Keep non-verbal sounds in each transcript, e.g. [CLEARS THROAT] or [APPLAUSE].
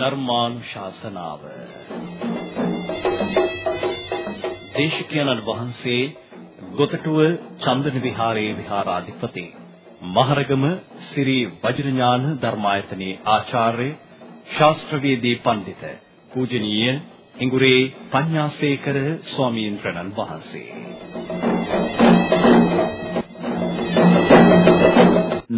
ධර්මානුශාසනාව. දේශකයන්න් වහන්සේ ගොතටුව චන්දන විහාරයේ විහාරාධිපති මහරගම ශ්‍රී වජිරඥාන ධර්මායතනයේ ආචාර්ය ශාස්ත්‍රවේදී පඬිත පූජනීය හිඟුරේ පඤ්ඤාසේකර ස්වාමීන් වහන්සේ.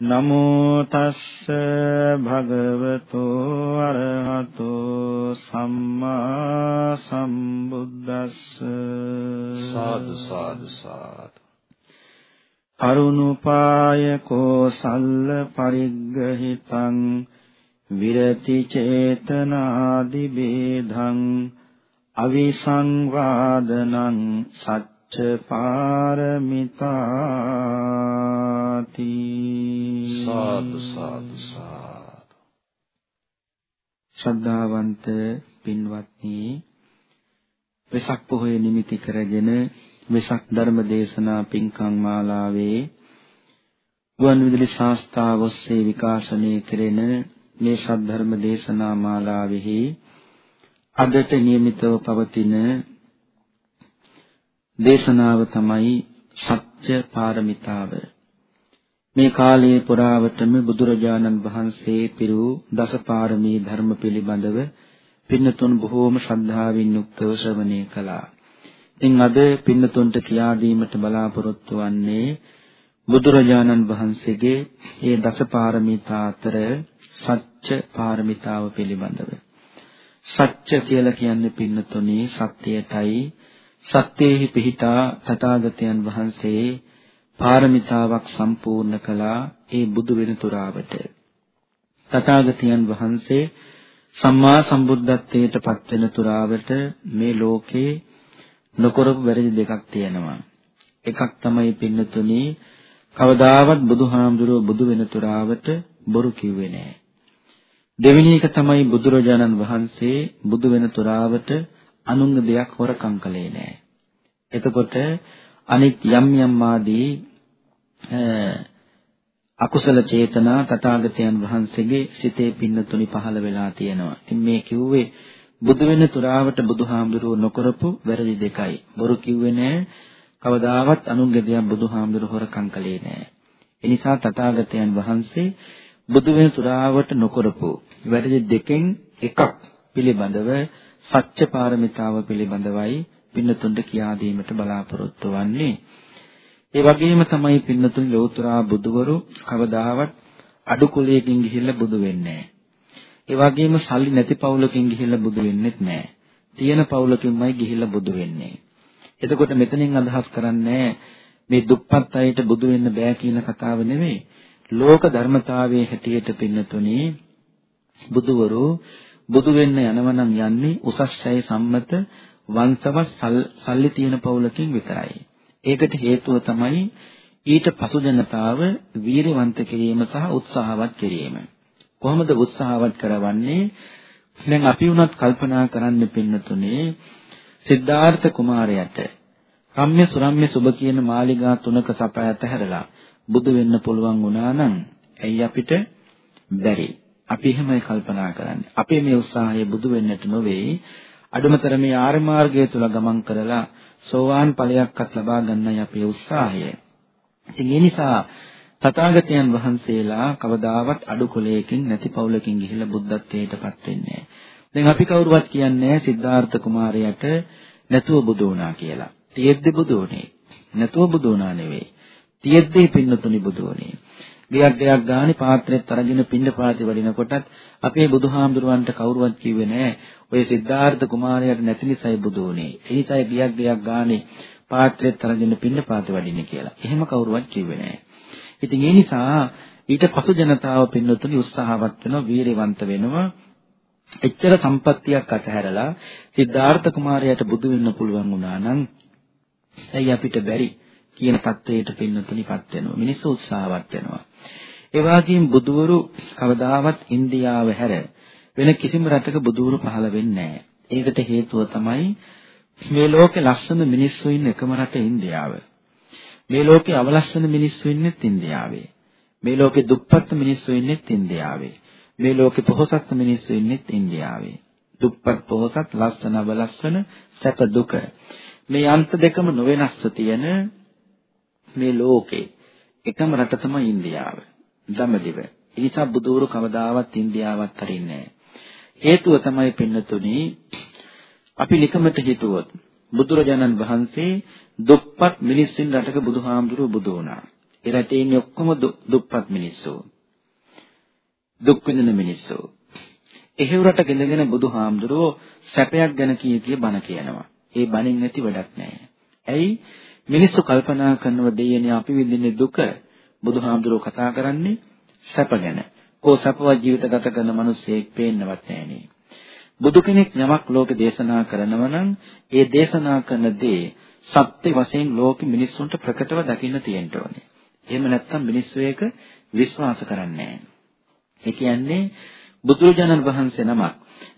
නමෝ තස්ස භගවතු අරහතෝ සම්මා සම්බුද්දස්ස සාදු සාදු සාදු අරුණුපාය කෝසල්ල පරිග්ගහිතං විරති චේතනාදි බේධං අවිසංවාදනං සත්‍ය ච පාරමිතාති. සාදු සාදු සාදු. ශ්‍රද්ධාවන්ත පින්වත්නි වෙසක් පොහොය නිමිති කරගෙන වෙසක් ධර්ම දේශනා පින්කම් මාලාවේ ගුවන්විදුලි සංස්ථාව ඔස්සේ විකාශනය කෙරෙන මේ සද්ධර්ම දේශනා මාලාවෙහි අදට નિયમિતව පවතින දේශනාව තමයි සත්‍ය පාරමිතාව. මේ කාලයේ පුරාවටම බුදුරජාණන් වහන්සේ පිරු දසපාරමී ධර්ම පිළිබඳව පින්නතුන් බොහෝම ශ්‍රද්ධාවෙන් යුක්තව ශ්‍රවණය කළා. ඉතින් අද පින්නතුන්ට කියා දීමට බලාපොරොත්තු වන්නේ බුදුරජාණන් වහන්සේගේ මේ දසපාරමිතා අතර සත්‍ය පාරමිතාව පිළිබඳව. සත්‍ය කියලා කියන්නේ පින්නතුනේ සත්‍යයටයි සත්‍යේහි පිහිටා තථාගතයන් වහන්සේ පාරමිතාවක් සම්පූර්ණ කළා ඒ බුදු වෙනතුරාවට. තථාගතයන් වහන්සේ සම්මා සම්බුද්ධත්වයට පත් වෙන තුරාවට මේ ලෝකේ නොකරපු වැරදි දෙකක් තියෙනවා. එකක් තමයි පින්නතුනි කවදාවත් බුදුහාමුදුරුව බුදු වෙන තුරාවට බොරු කිව්වේ නැහැ. දෙවෙනි එක තමයි බුදුරජාණන් වහන්සේ බුදු වෙන තුරාවට අනුංග දෙයක් හොරකම් කළේ නෑ. එතකොට අනිත් යම් යම් ආදී අකුසල චේතනා තථාගතයන් වහන්සේගේ සිතේ පින්නතුනි පහළ වෙලා තියෙනවා. ඉතින් මේ කිව්වේ බුදු වෙන තුරාවට බුදුහාමුදුරුව නොකරපු වැරදි දෙකයි. බොරු කිව්වේ නෑ. කවදාවත් අනුන්ගේ දෙයක් බුදුහාමුදුරුව හොරකම් කළේ නෑ. ඒ නිසා තථාගතයන් වහන්සේ බුදු වෙන තුරාවට නොකරපු වැරදි දෙකෙන් එකක් පිළිබඳව සත්‍ය පාරමිතාව පිළිබඳවයි පින්නතුන්ට කියා දීමට බලාපොරොත්තු වන්නේ. ඒ වගේම තමයි පින්නතුන් ලෝතුරා බුදුවරු කවදාවත් අඩු කුලයකින් ගිහිල්ලා බුදු වෙන්නේ ඒ වගේම සල්ලි නැති පවුලකින් ගිහිල්ලා බුදු වෙන්නෙත් නැහැ. තියෙන පවුලකින්මයි ගිහිල්ලා බුදු වෙන්නේ. එතකොට මෙතනින් අදහස් කරන්නේ මේ දුප්පත් අයට බුදු වෙන්න බෑ කියන කතාව නෙමෙයි. ලෝක ධර්මතාවයේ හැටියට පින්නතුනේ බුදුවරු බුදු වෙන්න යනවනම් යන්නේ උසස් ඡය සම්මත වංශවත් සල්ලි තියෙන පවුලකින් විතරයි. ඒකට හේතුව තමයි ඊට පසු ජනතාව වීරවන්ත කිරීම සහ උත්සාහවත් කිරීම. කොහොමද උත්සාහවත් කරවන්නේ? දැන් අපි වුණත් කල්පනා කරන්න පින්නතුනේ සිද්ධාර්ථ කුමාරයාට රම්‍ය සුරම්‍ය සුබ කියන මාලිගා තුනක සපය ඇතහැරලා බුදු වෙන්න පුළුවන් වුණා නම් ඇයි අපිට බැරි? අපි එහෙමයි කල්පනා කරන්නේ. අපේ මේ උත්සාහය බුදු වෙන්නට නොවේ. අඩුමතර මේ ආර්ය මාර්ගය තුල ගමන් කරලා සෝවාන් ඵලයක්වත් ලබා ගන්නයි අපේ උත්සාහය. ඉතින් ඒ නිසා තථාගතයන් වහන්සේලා කවදාවත් අඩු කුලයකින් නැති පවුලකින් ගිහිල්ලා බුද්ධත්වයටපත් වෙන්නේ දැන් අපි කවුරුවත් කියන්නේ සිද්ධාර්ථ කුමාරයාට නැතුව බුදු වුණා කියලා. තියෙද්දි බුදු වුණේ. නැතුව බුදු වුණා නෙවෙයි. තියෙද්දි පින්නතුනි බුදු වුණේ. දෙයක් දෙයක් ගානේ පාත්‍රෙත් අරගෙන පින්න පාති වඩිනකොටත් අපේ බුදුහාමුදුරුවන්ට කවුරුවත් කිව්වේ නෑ ඔය සිද්ධාර්ථ කුමාරයාට නැති නිසායි බුදු වුනේ. ඒ නිසායි දෙයක් දෙයක් ගානේ පාත්‍රෙත් අරගෙන පින්න පාති වඩින්නේ කියලා. එහෙම කවුරුවත් කිව්වේ නෑ. ඉතින් ඒ නිසා ඊට පසු ජනතාව පින්නතුනි උත්සාහවත් වෙනවා, වීරවන්ත වෙනවා. එච්චර සම්පත්තියක් අතහැරලා සිද්ධාර්ථ කුමාරයාට බුදු වෙන්න පුළුවන් වුණා නම් ඇයි අපිට බැරි කියන தത്വයට පින්නතුනිපත් වෙනවා. මිනිස්සු උත්සාහවත් වෙනවා. ඒ වගේම බුදවරු කවදාවත් ඉන්දියාව හැර වෙන කිසිම රටක බුදවරු පහළ වෙන්නේ නැහැ. ඒකට හේතුව තමයි මේ ලෝකේ ලස්සන මිනිස්සු ඉන්න එකම රට ඉන්දියාව. මේ ලෝකේ අවලස්සන මිනිස්සු ඉන්නෙත් ඉන්දියාවේ. මේ ලෝකේ දුප්පත් මිනිස්සු ඉන්නෙත් ඉන්දියාවේ. මේ ලෝකේ පොහොසත් මිනිස්සු ඉන්නෙත් ඉන්දියාවේ. දුප්පත් පොහොසත් ලස්සන අවලස්සන සැප දුක. මේ අන්ත දෙකම නොවෙනස්ව තියෙන මේ ලෝකේ එකම රට තමයි ඉන්දියාව. දඹදිව. ඒ නිසා බුදුරු කවදාවත් ඉන්දියාවත් හරින්නේ නැහැ. හේතුව තමයි පින්නතුනි අපි නිකමට හිතුවොත් බුදුරජාණන් වහන්සේ දුප්පත් මිනිස්සුන් රටක බුදුහාමුදුරුවෝ බුදු වුණා. ඒ රටේ ඉන්නේ ඔක්කොම දුප්පත් මිනිස්සු. දුක් විඳින මිනිස්සු. එහෙව් රටක ඉඳගෙන බුදුහාමුදුරුවෝ සැපයක් ගැන කී කිය බණ කියනවා. ඒ බණින් නැති වැඩක් නැහැ. ඇයි මිනිස්සු කල්පනා කරනව දෙයනේ අපි විඳින්නේ දුක බුදුහාමුදුරුවෝ කතා කරන්නේ සැප ගැන. කෝ සැපවත් ජීවිත ගත කරන මිනිස්සෙක් පේන්නවත් නැහනේ. බුදු කෙනෙක් යමක් ලෝකේ දේශනා කරනවා නම් ඒ දේශනා කරන දේ සත්‍ය වශයෙන් ලෝකෙ මිනිස්සුන්ට ප්‍රකටව දකින්න තියෙන්න ඕනේ. එහෙම නැත්නම් මිනිස්සු ඒක විශ්වාස කරන්නේ නැහැ. ඒ කියන්නේ බුදුරජාණන් වහන්සේ නමක්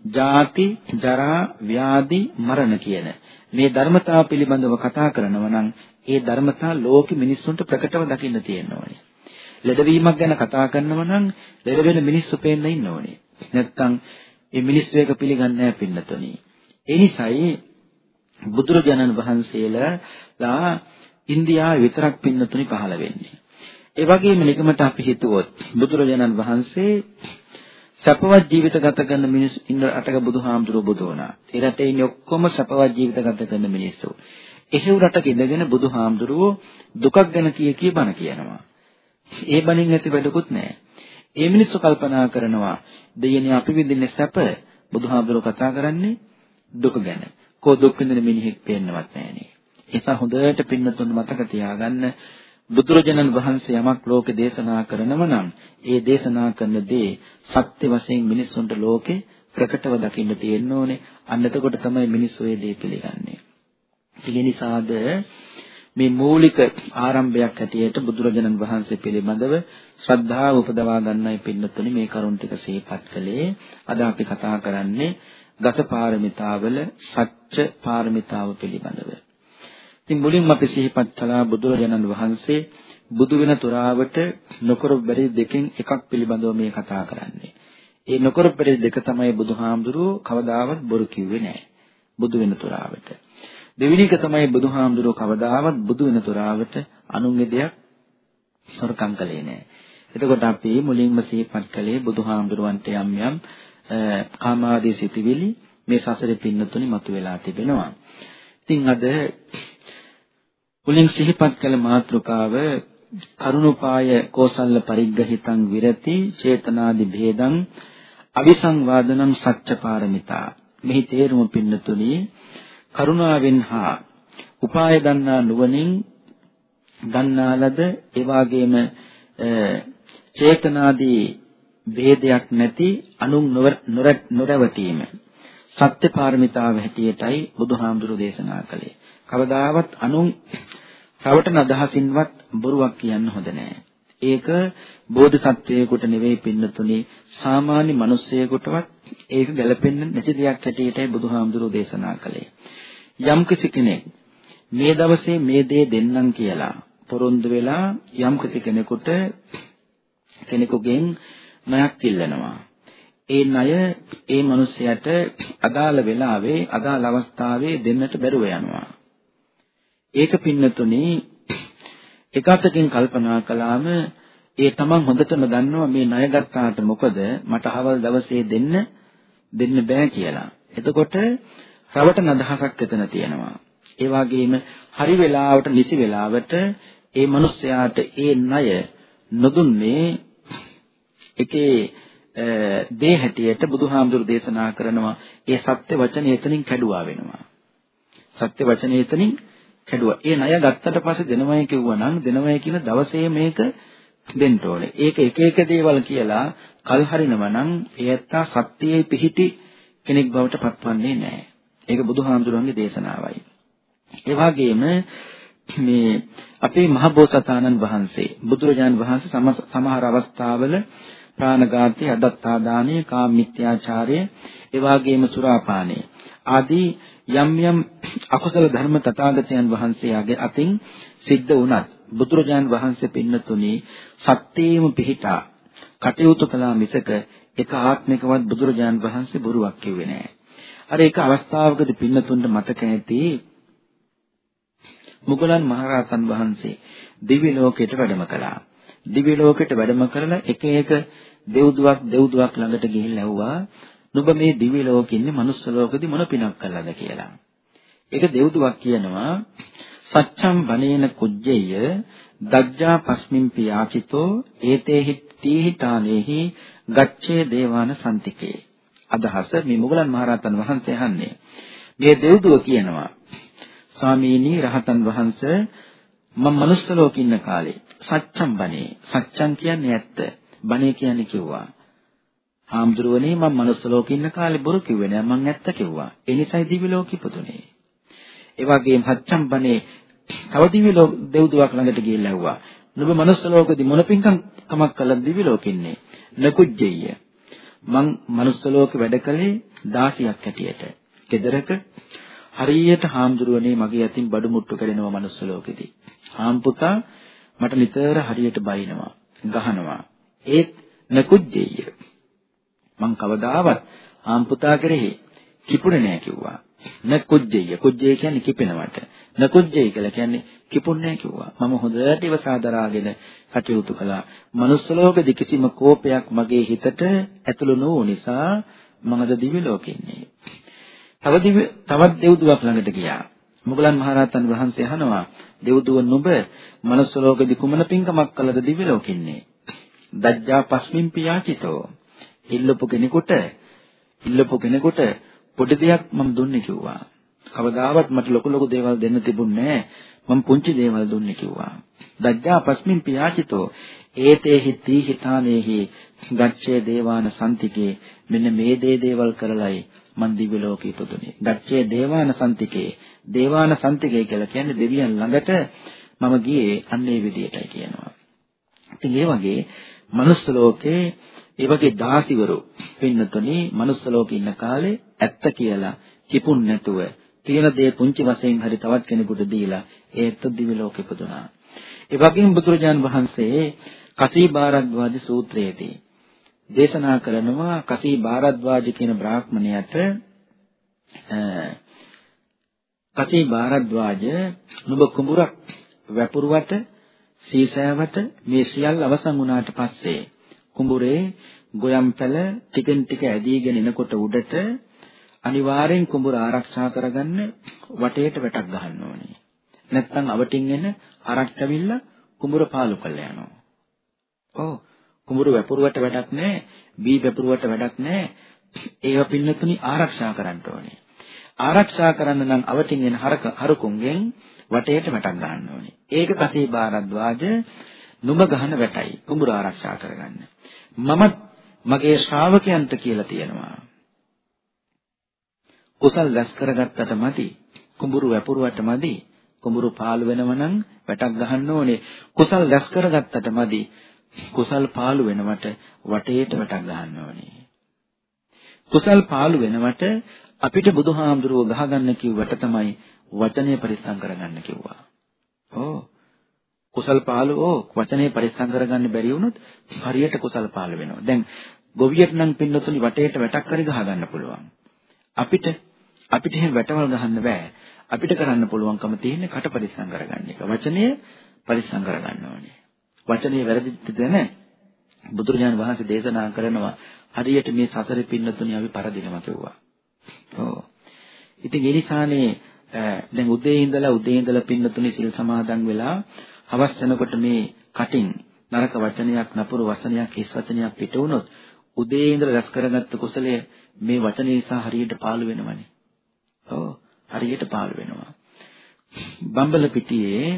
ජාති ජරා ව්‍යාධි මරණ කියන මේ ධර්මතාව පිළිබඳව කතා කරනවා නම් ඒ ධර්මතා ලෝකෙ මිනිස්සුන්ට ප්‍රකටව දකින්න තියෙන්න ඕනේ. ලෙඩවීමක් ගැන කතා කරනවා නම් ලෙඩ වෙන මිනිස්සු පේන්න ඉන්න ඕනේ. නැත්තම් මේ මිනිස්සු එක පිළිගන්නේ නැහැ පින්නතොනි. ඒ නිසායි බුදුරජාණන් වහන්සේලා ඉන්දියාවේ විතරක් පින්නතුනි පහළ වෙන්නේ. ඒ වගේම නිකමට අපි හිතුවොත් බුදුරජාණන් වහන්සේ සපවත් ජීවිත ගත කරන මිනිස්සු ඉන්න රටක බුදුහාමුදුරුවෝ බුදු වුණා. ඒ රටේ ඉන්නේ ඔක්කොම සපවත් ජීවිත ගත කරන මිනිස්සු. එහෙව් රටක ඉඳගෙන බුදුහාමුදුරුවෝ දුකක් ගැන කිය කී බණ කියනවා. ඒ බණින් ඇති වැඩකුත් නැහැ. ඒ මිනිස්සු කල්පනා කරනවා දෙයනේ අපි විඳින්නේ සැප බුදුහාමුදුරුවෝ කතා කරන්නේ දුක ගැන. කෝ දුක් විඳින මිනිහෙක් පේන්නවත් නැහනේ. ඒස හොඳට පින්නතුන් මතක තියාගන්න බුදුරජාණන් වහන්සේ යමක් ලෝකේ දේශනා කරනව නම් ඒ දේශනා කරන දේ සත්‍ය වශයෙන් මිනිස්සුන්ට ලෝකේ ප්‍රකටව දකින්න තියෙන්න ඕනේ. අන්න එතකොට තමයි මිනිස්සු ඒ දේ පිළිගන්නේ. ඒ නිසාද මේ මූලික ආරම්භයක් හැටියට බුදුරජාණන් වහන්සේ පිළිබඳව ශ්‍රද්ධාව උපදවා ගන්නයි පින්නතුනි මේ කරුණ ටික සිහිපත් කළේ. අද අපි කතා කරන්නේ දස පාරමිතාවල සත්‍ය පාරමිතාව පිළිබඳව. ඉතින් මුලින්ම අපි සිහිපත් කළා බුදුරජාණන් වහන්සේ බුදු වෙන තුරාවට නොකර බැරි දෙකෙන් එකක් පිළිබඳව මේ කතා කරන්නේ. ඒ නොකර බැරි දෙක තමයි බුදුහාමුදුරුවෝ කවදාවත් බොරු කිව්වේ නැහැ. බුදු වෙන තුරාවට. දෙවෙනි එක තමයි බුදුහාමුදුරුවෝ කවදාවත් බුදු වෙන තුරාවට අනුන්ගේ දෙයක් සොරකම් කළේ නැහැ. එතකොට අපි මුලින්ම සිහිපත් කළේ බුදුහාමුදුරුවන්ට යම් යම් කාමාදී සිටිවිලි මේ සසරේ පින්නතුනි මතුවලා තිබෙනවා. ඉතින් අද මුලින් සිහිපත් කළ මාතෘකාව කරුණුපාය කෝසල්ල පරිග්‍රහිතං විරති චේතනාදි භේදං අවිසංවාදනං සත්‍යපාරමිතා මෙහි තේරුම පින්නතුනි කරුණාවෙන් හා උපාය දන්නා නුවණින් දන්නා ලද ඒ වගේම චේතනාදී ભેදයක් නැති අනුන් නොරවටීම සත්‍ය පාරමිතාව හැටියටයි බුදුහාමුදුරු දේශනා කළේ. කවදාවත් අනුන් රවටන අදහසින්වත් බොරුවක් කියන්න හොඳ නෑ. ඒක බෝධිසත්වයෙකුට නෙවෙයි පින්නතුනේ සාමාන්‍ය මිනිස්සෙකුටවත් ඒක ගැලපෙන්නේ නැති දෙයක් හැටියටයි බුදුහාමුදුරු දේශනා කළේ. යම් කෙනෙක් මේ දවසේ මේ දේ දෙන්නම් කියලා පොරොන්දු වෙලා යම් කෙනෙකුට කෙනෙකුගෙන් ණයක් ඉල්ලනවා. ඒ ණය ඒ මිනිසයාට අදාළ වෙලාවේ අදාළ අවස්ථාවේ දෙන්නට බැරුව යනවා. ඒක පින්නතුනේ එකතකින් කල්පනා කළාම ඒ තමන් හොඳටම දන්නවා මේ ණය ගත්තාට මොකද මට අවල් දවසේ දෙන්න දෙන්න බෑ කියලා. එතකොට රවටන අදහසක් එතන තියෙනවා. ඒ වගේම හරි වෙලාවට නිසි වෙලාවට ඒ මිනිස්යාට ඒ ණය නොදුන්නේ එකේ දේ හැටියට බුදුහාමුදුරු දේශනා කරනවා ඒ සත්‍ය වචනේ එතනින් කැඩුවා වෙනවා. සත්‍ය වචනේ එතනින් කැඩුවා. ඒ ණය ගත්තට පස්සේ දෙනවයි කිව්වනම් දෙනවයි කියන දවසේ මේක දෙන්න ඕනේ. ඒක එක එක දේවල් කියලා කල් හරිනවා නම් ඒ ඇත්තා සත්‍යයේ පිහිටි කෙනෙක් බවට පත්වන්නේ නැහැ. ඒක බුදුහාමුදුරන්ගේ දේශනාවයි. ඒ වගේම මේ අපේ මහබෝසතාණන් වහන්සේ බුදුරජාන් වහන්සේ සමහර අවස්ථාවල ප්‍රාණඝාතය, අදත්තාදානය, කාමමිත්‍යාචාරය, එවාගේම සුරාපානය ආදී යම් යම් අකුසල ධර්ම තථාගතයන් වහන්සේගේ අතින් සිද්ධ වුණත් බුදුරජාන් වහන්සේ පින්නතුනි සත්‍යයේම පිහිටා කටයුතු කළා මිසක එක ආත්මිකවත් බුදුරජාන් වහන්සේ බොරුවක් කිව්වේ නෑ. අර එක අවස්ථාවකදී පින්නතුන්ට මතක ඇති මුගලන් මහරහතන් වහන්සේ දිව්‍ය ලෝකයට වැඩම කළා. දිව්‍ය ලෝකයට වැඩම කරලා එක එක දෙව්දුවක් දෙව්දුවක් ළඟට ගිහිල්ලා ඇහුවා නුඹ මේ දිව්‍ය ලෝකෙ ඉන්නේ මනුස්ස ලෝකෙදි මොන පිනක් කළාද කියලා. ඒක දෙව්දුවක් කියනවා සච්ඡම් වනේන කුජ්ජය දග්ජා පස්මින් පියාචිතෝ ඒතේහි තීහිතානේහි ගච්ඡේ දේවාන සම්තිකේ අදහස මේ මුගලන් මහරහතන් වහන්සේ අහන්නේ. මේ දෙව්දුව කියනවා ස්වාමීනි රහතන් වහන්සේ මම මනුස්ස ලෝකෙ ඉන්න කාලේ සච්ඡම් බණේ. සච්ඡම් කියන්නේ ඇත්ත. බණේ කියන්නේ කිව්වා හාමුදුරුවනේ මම මනුස්ස ලෝකෙ ඉන්න කාලේ බොරු කිව්වේ නෑ මං ඇත්ත කිව්වා. ඒ නිසායි දිව්‍ය ලෝකෙ ඉපදුනේ. ඒ වගේම සච්ඡම් බණේ තව දිව්‍ය ලෝක දෙව්දුවක් ළඟට ගිහිල්ලා ඇහුවා නුඹ මනුස්ස ලෝකෙදි මොන පින්කම් කමක් කළාද දිව්‍ය ලෝකෙ ඉන්නේ නකුජ්ජෙය මං මනුස්ස ලෝකෙ වැඩ කළේ 16ක් හැටියට. ගෙදරක හරියට හාමුදුරුවනේ මගේ අතින් බඩු මුට්ටු කරනවා මනුස්ස ලෝකෙදී. හාම්පුතා මට නිතර හරියට බයිනවා, ගහනවා. ඒත් නකුජ්ජෙය. මං කවදාවත් හාම්පුතා කෙරෙහි කිපුණේ නෑ කිව්වා. නකුජ්ජෙය. කුජ්ජෙය කියන්නේ කිපෙනවට. නකුජ්ජෙය කියලා කියන්නේ කිපුන්නේ කිව්වා. මම හොඳට ඉවසා දරාගෙන කටයුතු කළා. මනුස්ස ලෝකෙදි කිසිම කෝපයක් මගේ හිතට ඇතුළු නොවු නිසා මම අද දිව්‍ය ලෝකෙ ඉන්නේ. තව දිව්‍ය තවත් දෙව්දුවක් ළඟට ගියා. මුගලන් මහරහතන් වහන්සේ අහනවා දෙව්දුව නුඹ මනුස්ස ලෝකෙදි කුමන පින්කමක් කළද දිව්‍ය ලෝකෙ ඉන්නේ? දජ්ජා පස්මින් පියාචිතෝ. ඉල්ලපු කෙනෙකුට ඉල්ලපු කෙනෙකුට පොඩි දෙයක් මම දුන්නේ කිව්වා. කවදාවත් මට ලොකු ලොකු දේවල් දෙන්න තිබුණේ මම පුංචි දේවල් දුන්නේ කිව්වා. දජ්ජා පස්මින් පියාචිතෝ ඒතේහි තීහිතානේහි ගච්ඡේ දේවාන සම්තිකේ මෙන්න මේ දේ දේවල් කරලයි මන් දිව්‍ය ලෝකෙ ඉපදුනේ. ගච්ඡේ දේවාන සම්තිකේ දේවාන සම්තිකේ කියලා කියන්නේ දෙවියන් ළඟට මම ගියේ අන්නේ විදියටයි කියනවා. ඉතින් ඒ වගේ මනුස්ස ලෝකේ ඒ වගේ දාසිවරු පින්නතුනි මනුස්ස ලෝකේ ඉන්න කාලේ ඇත්ත කියලා කිපුන් නැතුව තියෙන දේ පුංචි වශයෙන් හරි තවත් කෙනෙකුට දීලා ඒත් දිව්‍ය ලෝකෙ පුදුනා. ඒ වගේම බුදුරජාන් වහන්සේ කසී බාරද්වාජ සූත්‍රයේදී දේශනා කරනවා කසී බාරද්වාජ කියන බ්‍රාහ්මණයට කසී බාරද්වාජ නුඹ කුඹුරක් වැපුරුවට සීසෑවට මේ සියල්ල අවසන් වුණාට පස්සේ කුඹුරේ ගොයම් පැල ටිකෙන් ටික ඇදීගෙන එනකොට උඩට අනිවාර්යෙන් කුඹුර ආරක්ෂා කරගන්න වටේට වැටක් ගහන්න ඕනේ. නැත්නම් අවටින් එන හරක් ඇවිල්ලා කුඹුර පාලු කරලා යනවා. ඔව් කුඹුර වැපුරුවට වැඩක් නැහැ, බී වැපුරුවට වැඩක් නැහැ. ඒව පින්නතුනි ආරක්ෂා කරන්න ඕනේ. ආරක්ෂා කරන්න නම් අවටින් එන හරක හරකුන්ගෙන් වටේට වැටක් ගන්න ඕනේ. ඒක කසේ බාරද්වාජ නුඹ ගහන වැටයි කුඹුර ආරක්ෂා කරගන්න. මමත් මගේ ශ්‍රාවකයන්ට කියලා තියෙනවා. කුසල් රැස් කරගත්තට මදි. කුඹුරු වැපුරුවට මදි. කුඹුරු පාළු වෙනව නම් වැටක් ගහන්න ඕනේ. කුසල් රැස් කරගත්තට මදි. කුසල් පාළු වෙනවට වටේට වැටක් ගහන්න ඕනේ. කුසල් පාළු වෙනවට අපිට බුදුහාමුදුරුවෝ ගහගන්න කිව්වට තමයි වචනය පරිස්සම් කරගන්න කිව්වා. ඕ කුසල් පාළු ඕ වචනේ පරිස්සම් කරගන්න බැරි වුණොත් හරියට කුසල් පාළු වෙනවා. දැන් ගොවියෙක් නම් පින්නතුනි වටේට වැටක් කරි ගහ ගන්න පුළුවන්. අපිට අපිට එහෙම වැටවල් ගහන්න බෑ. අපිට කරන්න පුළුවන්කම තියෙන්නේ කට පරිස්සම් කරගන්න එක. වචනය පරිස්සම් කරගන්න ඕනේ. වචනේ වැරදිද නැ බුදුරජාණන් වහන්සේ දේශනා කරනවා හරියට මේ සසරේ පින්නතුනි අපි පරදිනවා කිව්වා. ඔව්. ඉතින් ඒ නිසානේ දැන් උදේ ඉඳලා උදේ ඉඳලා පින්නතුනි සිල් සමාදන් වෙලා හවස් වෙනකොට මේ කටින් නරක වචනයක් නපුරු වචනයක් හිස් වචනයක් පිට වුණොත් උදේ ඉඳලා රැස් කරගත්ත කුසලය මේ වචනේ නිසා හරියට පාළු වෙනවනේ. ඔව් හරියට පාළු වෙනවා. බම්බල පිටියේ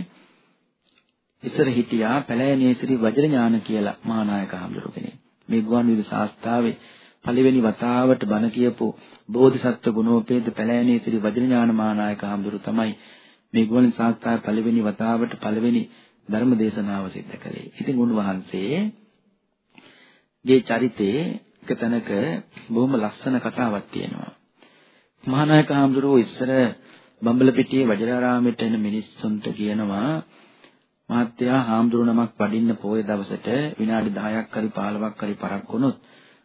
ඉස්සර හිටියා පැලෑනේ ශ්‍රී වජ්‍රඥාන කියලා මහානායක හඳුරු කෙනෙක්. මේ ගුවන්විදුලි ශාස්ත්‍රාවේ පළවෙනි වතාවට බණ කියපු බෝධිසත්ව ගුණෝපේත පැලෑනේ ශ්‍රී වජ්‍රඥාන මහානායක හඳුරු තමයි මේ ගුවන් සාස්ත්‍රය පළවෙනි වතාවට පළවෙනි ධර්ම දේශනාව සිද්ධ කළේ. ඉතින් උන්වහන්සේ ගේ චරිතයේ එක තැනක බොහොම ලස්සන කතාවක් තියෙනවා. මහානායක හාමුදුරුවෝ ඉස්සර බම්බලපිටියේ වජිරාරාමයට එන මිනිස්සුන්ට කියනවා මහත්තයා හාමුදුරු නමක් වඩින්න පොයේ දවසට විනාඩි 10ක් හරි 15ක් හරි පරක් වුණොත්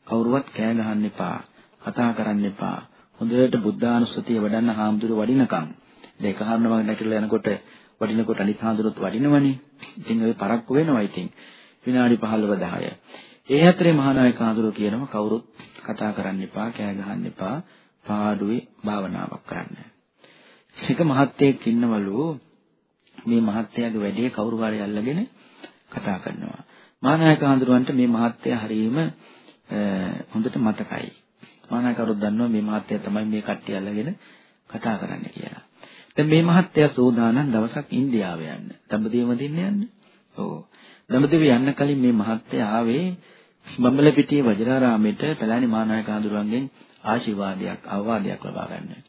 කවුරුවත් කෑ ගහන්න එපා කතා කරන්න එපා. හොඳට බුද්ධානුස්සතිය වඩන්න හාමුදුරු වඩිනකම්. දෙක හරනවා නැතිලා යනකොට වඩිනකොට අනිත් හාමුදුරුවොත් වඩිනවනේ. ඉතින් ඔය පරක්කු වෙනවා ඉතින්. විනාඩි 15 10 ඒ අතරේ මහානායක හාමුදුරුවෝ කියනවා කවුරුත් කතා කරන්න එපා කෑ ගහන්න එපා. පාඩුවේ භාවනාවක් කරන්න එක මහත්තයෙක් ඉන්නවලු මේ මහත්තයාගේ වැඩේ කවුරු හරි අල්ලගෙන කතා කරනවා. මානායක හඳුරවන්ට මේ මහත්තයා හරීම හොඳට මතකයි. මානායකවරුත් දන්නවා මේ මහත්තයා තමයි මේ කට්ටිය අල්ලගෙන කතා කරන්න කියලා. දැන් මේ මහත්තයා සෝදානම් දවසක් ඉන්දියාව යන්න. දඹදිව දින්න යන්න. ඔව්. දඹදිව යන්න කලින් මේ මහත්තයා ආවේ බම්බලපිටියේ වජිරාරාමයට පැලෑනි මානායක හඳුරවන්ගෙන් ආශිර්වාදයක් අවවාදයක් ලබා ගන්න.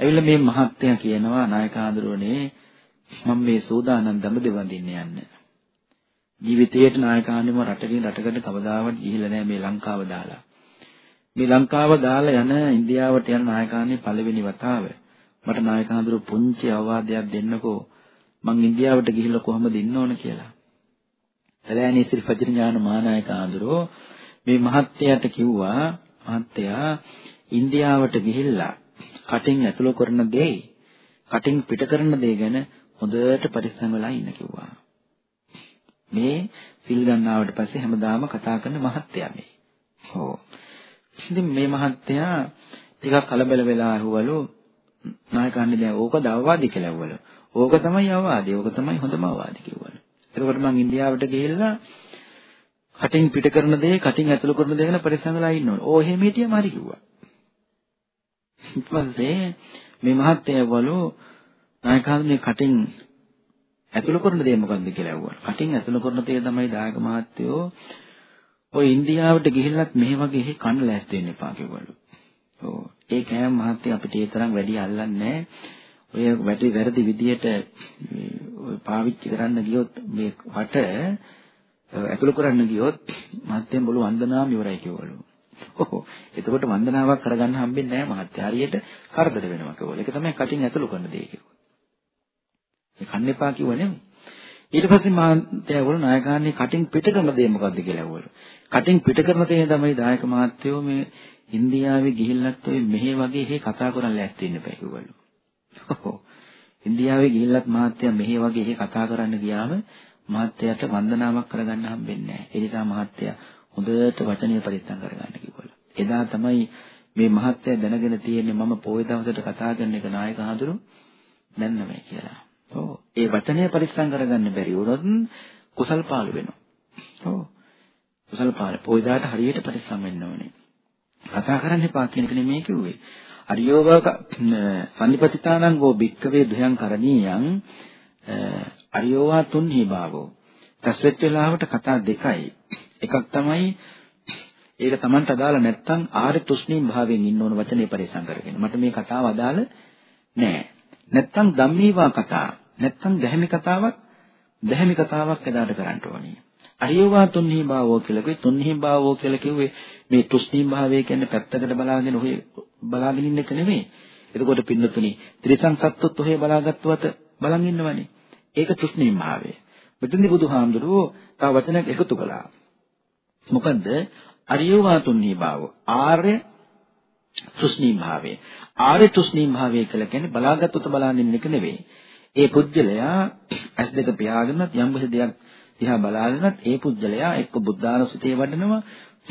ඇවිල්ලා මේ මහත්තයා කියනවා නායක හඳුරෝනේ මම මේ සෝදානම් දඹදිව වඳින්න යන්න. ජීවිතේට නායකාණෙම රටකින් රටකට කවදාවත් ගිහිල්ලා නැහැ මේ ලංකාව දාලා. මේ ලංකාව දාලා යන ඉන්දියාවට යන නායකාණේ පළවෙනි වතාව. මට නායකාඳුරු පුංචි අවවාදයක් දෙන්නකෝ. මං ඉන්දියාවට ගිහිල්ලා කොහමද ඉන්න ඕන කියලා. එලෑනි ශ්‍රී පජිර ඥාන මහානායකාඳුරෝ මේ මහත්යයට කිව්වා මහත්තයා ඉන්දියාවට ගිහිල්ලා කටින් ඇතුළු කරන දේ කටින් පිට කරන දේ ගැන හොඳට පරිස්සම් වෙලා ඉන්න කිව්වා. මේ සිල් ගන්නාවට පස්සේ හැමදාම කතා කරන මහත්තයා මේ. ඔව්. ඉතින් මේ මහත්තයා ටිකක් කලබල වෙලා අහුවලු නායකයන්ගේ දැන් ඕක දවවාදි කියලා ඇහුවලු. ඕක තමයි අවවාදී. ඕක තමයි හොඳම අවවාදී කිව්වලු. එතකොට මම ඉන්දියාවට ගිහිල්ලා කටින් පිට කරන දේ කටින් ඇතුළු කරන දේ ගැන පරිස්සම් වෙලා ඉන්න ඕනේ. ඕ එහෙම හිටියම හරි කිව්වා. ඊට පස්සේ මේ මහත්තයා වළු නායකහතුනේ කටින් ඇතුළු කරන දේ මොකද්ද කියලා ඇහුවා. කටින් ඇතුළු කරන දේ තමයි දායක මහත්තයෝ ඔය ඉන්දියාවට ගිහිල්ලත් මේ වගේ කන්න ලෑස්ති වෙන්න එපා කිව්වලු. ඔව්. ඒ කෑම මහත්තයා අපිට ඒ තරම් වැඩි අල්ලන්නේ ඔය වැටි වැරදි විදියට ඔය පාවිච්චි කරන්න ගියොත් මේ වට ඇතුළු කරන්න ගියොත් මහත්තයන් බොළු වන්දනාම ඉවරයි කිව්වලු. ඔව්. එතකොට වන්දනාවක් කරගන්න හම්බෙන්නේ නැහැ මහත්තයා. හරියට කරදර වෙනවා කිව්වලු. ඒක තමයි කටින් ඇතුළු කරන දේ කිව්වා. මේ කන්න එපා කිව්ව නෙමෙයි. ඊට පස්සේ මහත්තයා වුණ නායකාන්නේ කටින් පිට කරන දේ මොකද්ද කියලා ඇහුවලු. කටින් පිට කරන දේ තමයි දායක මහත්තයෝ මේ ඉන්දියාවේ ගිහිල්ලත් ඔය මෙහෙ වගේ එහෙ කතා කරන්න ලෑස්ති වෙන්න බෑ කිව්වලු. ඉන්දියාවේ ගිහිල්ලත් මහත්තයා මෙහෙ වගේ එහෙ කතා කරන්න ගියාම මහත්තයාට වන්දනාවක් කරගන්න හම්බෙන්නේ නැහැ. ඒ නිසා මහත්තයා හොඳට වචනය පරිත්තම් කරගන්න කිව්වලු. එදා තමයි මේ මහත්තයා දැනගෙන තියෙන්නේ මම පොයේ දවසට කතා කරන එක නායක හඳුරු දැන් නෙමෙයි කියලා. ඔව්. ඒ වචනය පරිස්සම් කරගන්න බැරි වුණොත් කුසල් පාළු වෙනවා. ඔව්. කුසල් පාළු පොයිදාට හරියට පරිස්සම් වෙන්න ඕනේ. කතා කරන්න එපා කියන එක නෙමෙයි කිව්වේ. අරියෝවක සම්නිපතිතානං ගෝ භික්කවේ දුයං කරණීයං අරියෝවා තුන්හි භාවෝ. තස්වෙත් වෙලාවට කතා දෙකයි. එකක් තමයි ඒක Tamanට අදාළ නැත්නම් ආර්ය තුෂ්ණීම් භාවයෙන් ඉන්න ඕන වචනේ පරිස්සම් කරගෙන. මට මේ කතාව අදාළ නෑ. නැත්තම් ධම්මීවා කතා නැත්තම් දැහැමි කතාවක් දැහැමි කතාවක් එදාට කරන්න ඕනේ. අරියවා තුන්හි භාවෝ කියලා කිව්වේ තුන්හි භාවෝ කියලා කිව්වේ මේ තුස්නී භාවය කියන්නේ පැත්තකට බලාගෙන ඔහේ බලාගෙන ඉන්න එක නෙමෙයි. එතකොට පින්නතුනි ත්‍රිසං සත්ත්වත් ඔහේ බලාගත්තුවට බලන් ඉන්නවනේ. ඒක තුස්නී භාවය. මෙතනදී බුදුහාමුදුරුවෝ තව වචනයක් එකතු කළා. මොකද්ද? අරියවා තුන්හි භාවෝ ආර්ය තුෂ්ණී භාවය. ආර්ය තුෂ්ණී භාවය කියලා කියන්නේ බලාගත්තුත බලන්නේ නෙක නෙවෙයි. ඒ පුජ්‍යලයා ඇස් දෙක පියාගෙනත් යම් කිසි දෙයක් දිහා බලාගෙනත් ඒ පුජ්‍යලයා එක්ක බුද්ධානුස්සතිය වඩනවා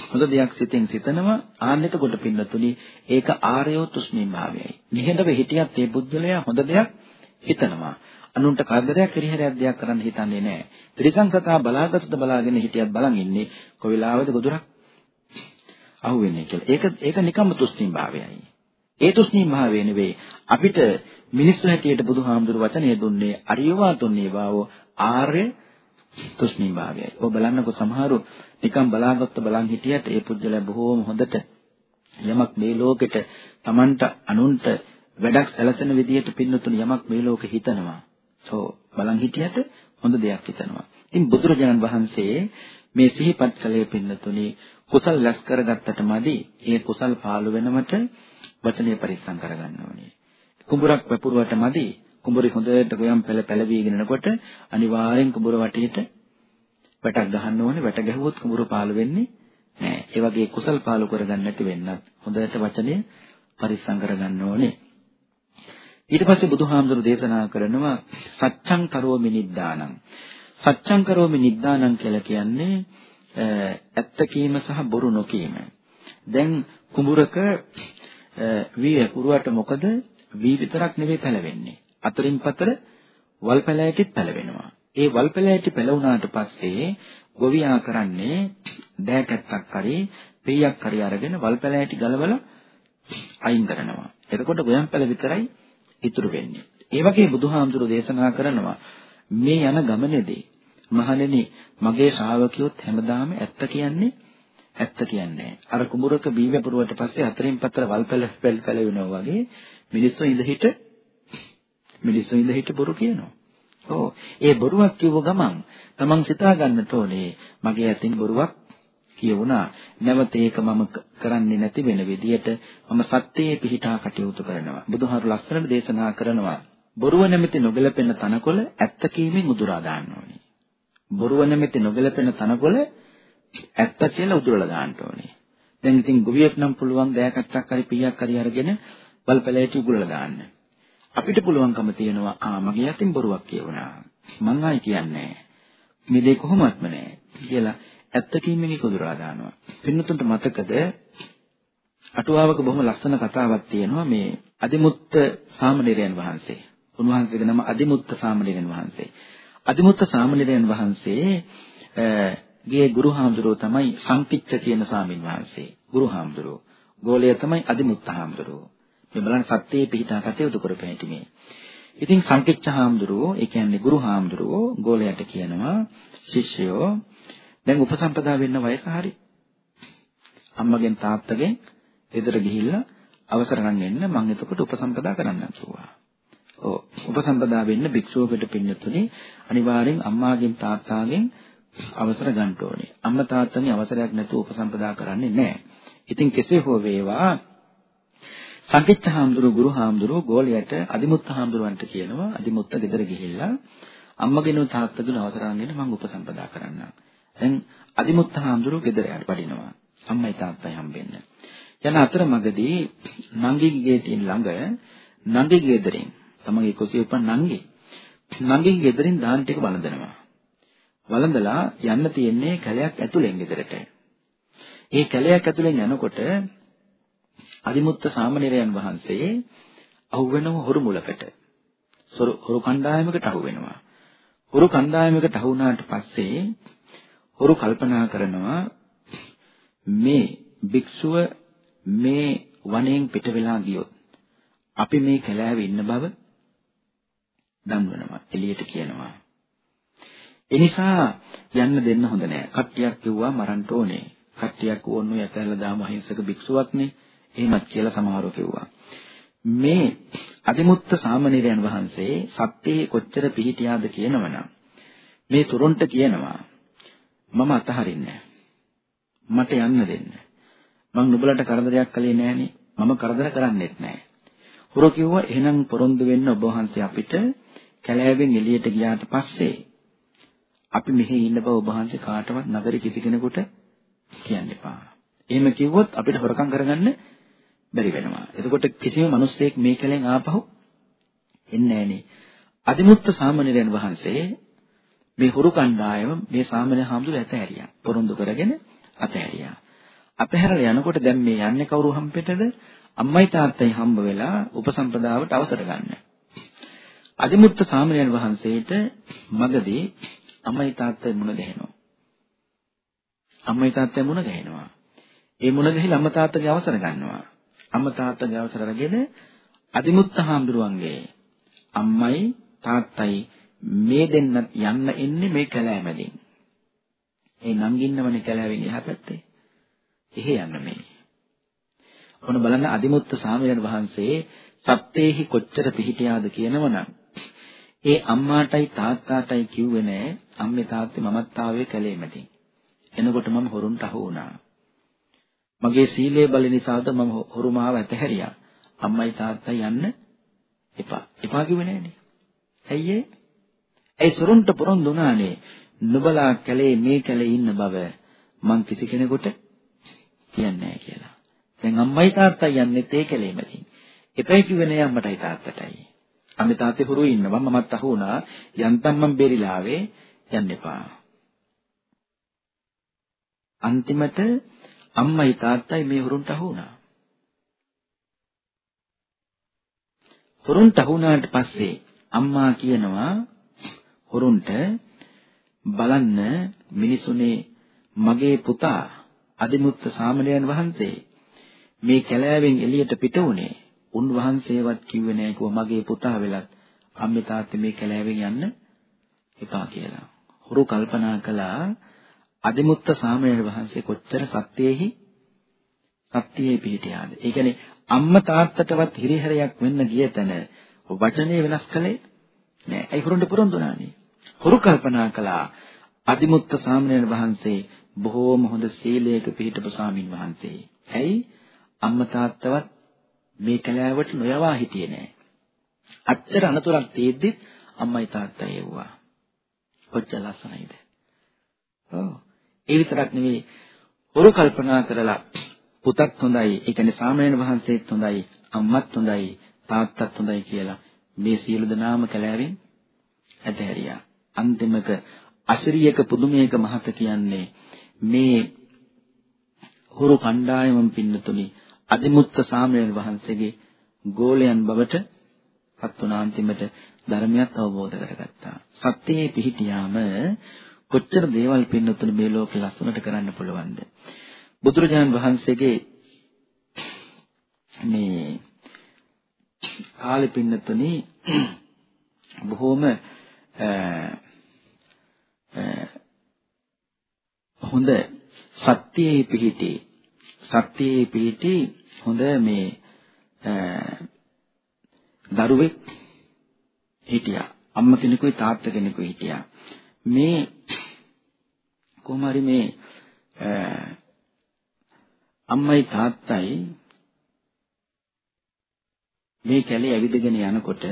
හොඳ දෙයක් සිතෙන් සිතනවා ආන්නිත කොට පින්නතුනි ඒක ආර්යෝ තුෂ්ණී භාවයයි. නිහඬව හිටියත් ඒ පුජ්‍යලයා හොඳ දෙයක් හිතනවා. අනුන්ට කරදරයක් කෙරෙහිරයක් දෙයක් කරන්න හිතන්නේ නැහැ. ත්‍රිසං කතා බලාගත්තුද බලාගෙන හිටියත් බලන් ඉන්නේ කොවිලාවද ගොදුරක් අහුවෙන්නේ කියලා. ඒක ඒක නිකම්ම තුස්නීම් භාවයයි. ඒ තුස්නීම් භාවය නෙවෙයි අපිට මිනිස්සු හැටියට බුදුහාමුදුරු වචනය දුන්නේ අරියවා තුන්නේ බව ආර්ය තුස්නීම් භාවයයි. ඔබ බලන්නකො සමහරු නිකම් බලාගත්ත බලන් හිටියට ඒ පුජ්‍යල බොහෝම හොඳට යමක් මේ ලෝකෙට Tamanට අනුන්ට වැඩක් සැලසෙන විදියට පින්නතුණු යමක් මේ ලෝකෙ හිතනවා. ඔව් බලන් හිටියට හොඳ දෙයක් හිතනවා. ඉතින් බුදුරජාණන් වහන්සේ මේ සිහිපත් කළේ පින්නතුණි කුසල් රැස් කරගත්තට මදි ඒ කුසල් පාළු වෙනමට වචනය පරිස්සම් කරගන්න ඕනේ. කුඹුරක් වැපුරුවට මදි කුඹුරේ හොඳට ගොයම් පැල පැලවීගෙන යනකොට අනිවාර්යෙන් කුඹුර වටේට වැටක් ගහන්න ඕනේ. වැට ගැහුවොත් කුඹුර පාළු වෙන්නේ නෑ. ඒ වගේ කුසල් පාළු කරගන්න නැති වෙන්නත් හොඳට වචනය පරිස්සම් කරගන්න ඕනේ. ඊට පස්සේ බුදුහාමුදුරු දේශනා කරනවා සච්ඡං කරෝමි නිද්දානං. සච්ඡං කරෝමි නිද්දානං කියලා කියන්නේ ඇත්ත කීම සහ බොරු නොකීම. දැන් කුඹුරක වී පුරුවට මොකද වී විතරක් නෙවෙයි පැලවෙන්නේ. අතරින් පතර වල් පැලෑටිත් පැලවෙනවා. ඒ වල් පැලෑටි පැලවුණාට පස්සේ ගොවියා කරන්නේ දෑකැත්තක් හරි පෙయ్యක් හරි අරගෙන වල් පැලෑටි ගලවලා අයින් කරනවා. එතකොට ගොයම් පැල විතරයි ඉතුරු වෙන්නේ. ඒ වගේ බුදුහාමුදුරු දේශනා කරනවා මේ යන ගමනේදී මහණෙනි මගේ ශ්‍රාවකියොත් හැමදාම ඇත්ත කියන්නේ ඇත්ත කියන්නේ අර කුඹුරක බී වැපරුවට පස්සේ අතරින් පතර වල්පල පෙල් පෙල වෙනවා වගේ මිනිස්සු ඉඳ හිට මිනිස්සු ඉඳ හිට බොරු කියනවා. ඔව් ඒ බොරුවක් කියව ගමන් තමන් සිතා ගන්නට ඕනේ මගේ ඇතින් බොරුවක් කියවුණා. නැවත ඒක මම කරන්නේ නැති වෙන විදියට මම සත්‍යයේ පිහිටා කටයුතු කරනවා. බුදුහාරු ලස්සනට දේශනා කරනවා. බොරුව නැමැති නොගැලපෙන තනකොළ ඇත්ත කීමෙන් උදුරා දාන්න ඕනේ. බොරුව නැමැති නොගැලපෙන තනකොළ ඇත්ත කියලා උදුරලා දාන්න ඕනේ. දැන් ඉතින් ගොවියෙක් නම් පුළුවන් දෑකට්ටක් හරි පීයක් හරි අරගෙන වල්පැලේටි උගුරලා දාන්න. අපිට පුළුවන්කම තියෙනවා ආ මගේ අතින් බොරුවක් කියවුණා. මං ආයි කියන්නේ මේ දේ කොහොමත්ම නෑ කියලා ඇත්ත කීමෙන් ඒක උදුරලා දානවා. පින්නතුන්ට මතකද අටුවාවක බොහොම ලස්සන කතාවක් තියෙනවා මේ අදිමුත්ත සාමණේරයන් වහන්සේ. උන්වහන්සේගේ නම අදිමුත්ත සාමණේරයන් වහන්සේ. අදිමුත්ත සාමණේරයන් වහන්සේ ගේ ගුරු හාමුදුරුව තමයි සංකිච්ඡ කියන සාමින් වහන්සේ. ගුරු හාමුදුරුව. ගෝලය තමයි අදිමුත්ත හාමුදුරුව. මේ බලන්න සත්‍යයේ පිහිටා කටයුතු කරපැහැටි මේ. ඉතින් සංකිච්ඡ හාමුදුරුව, ඒ කියන්නේ ගුරු හාමුදුරුව ගෝලයට කියනවා ශිෂ්‍යයෝ දැන් උපසම්පදා වෙන්න වයස හරි. අම්මගෙන් තාත්තගෙන් ගෙදර ගිහිල්ලා අවසර ගන්න එන්න මම එතකොට උපසම්පදා කරන්නම් කිව්වා. ඔව් උපසම්පදා වෙන්න භික්ෂුවකට පින්නතුනේ අනිවාර්යෙන් අම්මාගෙන් තාත්තාගෙන් අවසර ගන්න ඕනේ. අම්මා තාත්තගේ අවසරයක් නැතුව උපසම්පදා කරන්නේ නැහැ. ඉතින් කෙසේ හෝ වේවා සංකිච්ඡ හාමුදුරුවෝ ගුරු හාමුදුරුවෝ ගෝලයට අදිමුත්ත හාමුදුරුවන්ට කියනවා අදිමුත්ත ගෙදර ගිහිල්ලා අම්මගෙනු තාත්තගෙනු අවසර අරගෙන මම උපසම්පදා කරන්නම්. දැන් අදිමුත්ත හාමුදුරුවෝ ගෙදර යට වඩිනවා. අම්මයි තාත්තයි හම්බෙන්න. යන අතරමඟදී නංගිගේ ගෙටින් ළඟ නංගිගේ ගෙදරින් තමගේ කුසිය උපන් නංගි නංගිගේ ගෙදරින් දාන ටික වළඳනවා. වළඳලා යන්න තියෙන්නේ කැලයක් ඇතුලෙන් ගෙදරට. ඒ කැලයක් ඇතුලෙන් යනකොට අදිමුත්ත සාමණේරයන් වහන්සේ අහුවෙනව හොරු මුලකට. හොරු කණ්ඩායමකට අහුවෙනවා. හොරු කණ්ඩායමකට අහුණාට පස්සේ හොරු කල්පනා කරනවා මේ භික්ෂුව මේ වනයෙන් පිට වෙලා ගියොත් අපි මේ කැලෑවේ ඉන්න බව දන්වනවා එළියට කියනවා. එනිසා යන්න දෙන්න හොඳ නෑ. කට්ටියක් කිව්වා මරන්න ඕනේ. කට්ටියක් ඕන්නෝ යතැල්ලා දාම අහිංසක භික්ෂුවක්නේ එහෙමත් කියලා සමහරව කිව්වා. මේ අදිමුත්ත සාමණේරයන් වහන්සේ සත්‍යයේ කොච්චර පිහිටියාද කියනවනම් මේ සුරොන්ට කියනවා මම අතහරින්නේ මට යන්න දෙන්න. මං නුඹලට කරදරයක් කළේ නෑනේ. මම කරදර කරන්නෙත් නෑ. හුරු කිව්වා එහෙනම් පොරොන්දු වෙන්න ඔබ වහන්සේ අපිට කැලෑවෙන් එළියට ගියාට පස්සේ අපි මෙහි ඉන්න බව ඔබ වහන්සේ කාටවත් නගරේ කිසි කෙනෙකුට කියන්න එපා. එහෙම කිව්වොත් අපිට හොරකම් කරගන්න බැරි වෙනවා. එතකොට කිසිම මිනිස්සෙක් මේ කැලෙන් ආපහු එන්නේ නෑනේ. අදිමුත්ත සාමණේරයන් වහන්සේ මේ හුරු කණ්ඩායම මේ සාමණේර හාමුදුරුවෝ ඇතහැරියා. පොරොන්දු කරගෙන අතහැරියා. අතහැරලා යනකොට දැන් මේ යන්නේ කවුරු හම්පෙටද? අම්මයි තාත්තයි හම්බ වෙලා උපසම්පදාවට අවසර ගන්න. අදිමුත්ත සාමණේර වහන්සේට මගදී අම්මයි තාත්තයි මුණ ගැහෙනවා. අම්මයි තාත්තයි මුණ ගැහෙනවා. ඒ මුණ ගැහිලා අම්මා තාත්තගේ අවසර ගන්නවා. අම්මා තාත්තගේ අවසර අරගෙන අදිමුත්ත හාමුදුරුවන්ගේ අම්මයි තාත්තයි මේ දෙන්න යන්න එන්නේ මේ කැලෑමෙන්. ඒ නංගින්නවනේ කැලෑවෙන් එහා පැත්තේ. එහෙ යන්න මේ. ඔන්න බලන්න අදිමුත්ත සාමයන් වහන්සේ සත්‍යේහි කොච්චර පිහිටියාද කියනවනම් ඒ අම්මාටයි තාත්තාටයි කිව්වේ නෑ අම්මේ තාත්තේ මමත් ආවේ කැලේ මැදින්. එනකොට මම හොරුන්ට අහු වුණා. මගේ සීලයේ බල නිසාද මම හොරු මාව ඇතහැරියා. අම්මයි තාත්තයි යන්න එපා. එපා කිව්වේ නෑනේ. ඇයි ඒ? ඒ සොරුන්ට පොරොන්දු වුණානේ. නුබලා කැලේ මේ කැලේ ඉන්න බව මං කිසි කෙනෙකුට කියන්නේ නැහැ කියලා. දැන් අම්මයි තාත්තයි යන්නේ ඒ කැලේ මැදින්. එපයි කිව්වේ නෑ අම්මටයි තාත්තටයි. අම්මේ තාත්තේ හුරු ඉන්නවා මමත් අහු වුණා. යන්තම් මම බේරිලාවේ යන්න එපා. අන්තිමට අම්මයි තාත්තයි මේ හුරුන්ට අහු වුණා. හුරුන්ට අහු වුණාට පස්සේ අම්මා කියනවා හුරුන්ට බලන්න මිනිසුනේ මගේ පුතා අදිමුත්ත සාමණේරයන් වහන්සේ මේ කැලෑවෙන් එළියට පිට වුණේ උන්වහන්සේවත් කිව්වේ නෑ කෝ මගේ පුතා වෙලත් අම්මේ තාත්තේ මේ කැලෑවෙන් යන්න එපා කියලා. හුරු කල්පනා කළා අදිමුත්ත සාමණේර වහන්සේ කොච්චර සත්‍යෙහි සත්‍යයේ පිහිටියාද. ඒ කියන්නේ අම්මා තාත්තටවත් හිරිහැරයක් වෙන්න ගිය තැන වචනේ වෙනස් කළේ නෑ. ඒ හුරුන්ට පුරුන්දුනානේ. හුරු කල්පනා කළා අදිමුත්ත සාමණේර වහන්සේ බොහෝම හොඳ සීලයක පිහිටපු ස්වාමින් වහන්සේ. ඇයි අම්මා තාත්තවත් මේ කලාවට නොයවා හිටියේ නෑ. අච්චර අනතුරක් තියෙද්දි අම්මයි තාත්තයි එව්වා. කොච්චර ලස්සනයිද? ඔව්. ඒ විතරක් නෙවෙයි හොරු කල්පනා කරලා පුතත් හොඳයි, ඒ කියන්නේ සාමණේර වහන්සේත් හොඳයි, අම්මත් හොඳයි, තාත්තත් හොඳයි කියලා මේ සියලු දෙනාම කලාවෙන් ඇදහැරියා. අන්තිමක අශරීයක පුදුමයක මහත කියන්නේ මේ හුරු කණ්ඩායමම පින්නතුනි අදිමුත්ත සාමණේර වහන්සේගේ ගෝලයන් බවට පත් වුණ අන්තිමට ධර්මයක් අවබෝධ කරගත්තා. සත්‍යයේ පිහිටියාම කොච්චර දේවල් පින්නතුනි මේ ලෝකේ ලස්සනට කරන්න පුළුවන්ද? බුදුරජාණන් වහන්සේගේ මේ කාලෙ පින්නතුනි [CLEARS THROAT] බොහෝම හොඳ සත්‍යයේ පිහිටි සත්‍යයේ පිහිටි හොඳ මේ දරුවෙක් හිටියා. අම්මා කෙනෙකුයි තාත්තා කෙනෙකුයි හිටියා. මේ කොහොමරි මේ අම්මයි තාත්තයි මේ කැලේ ඇවිදගෙන යනකොට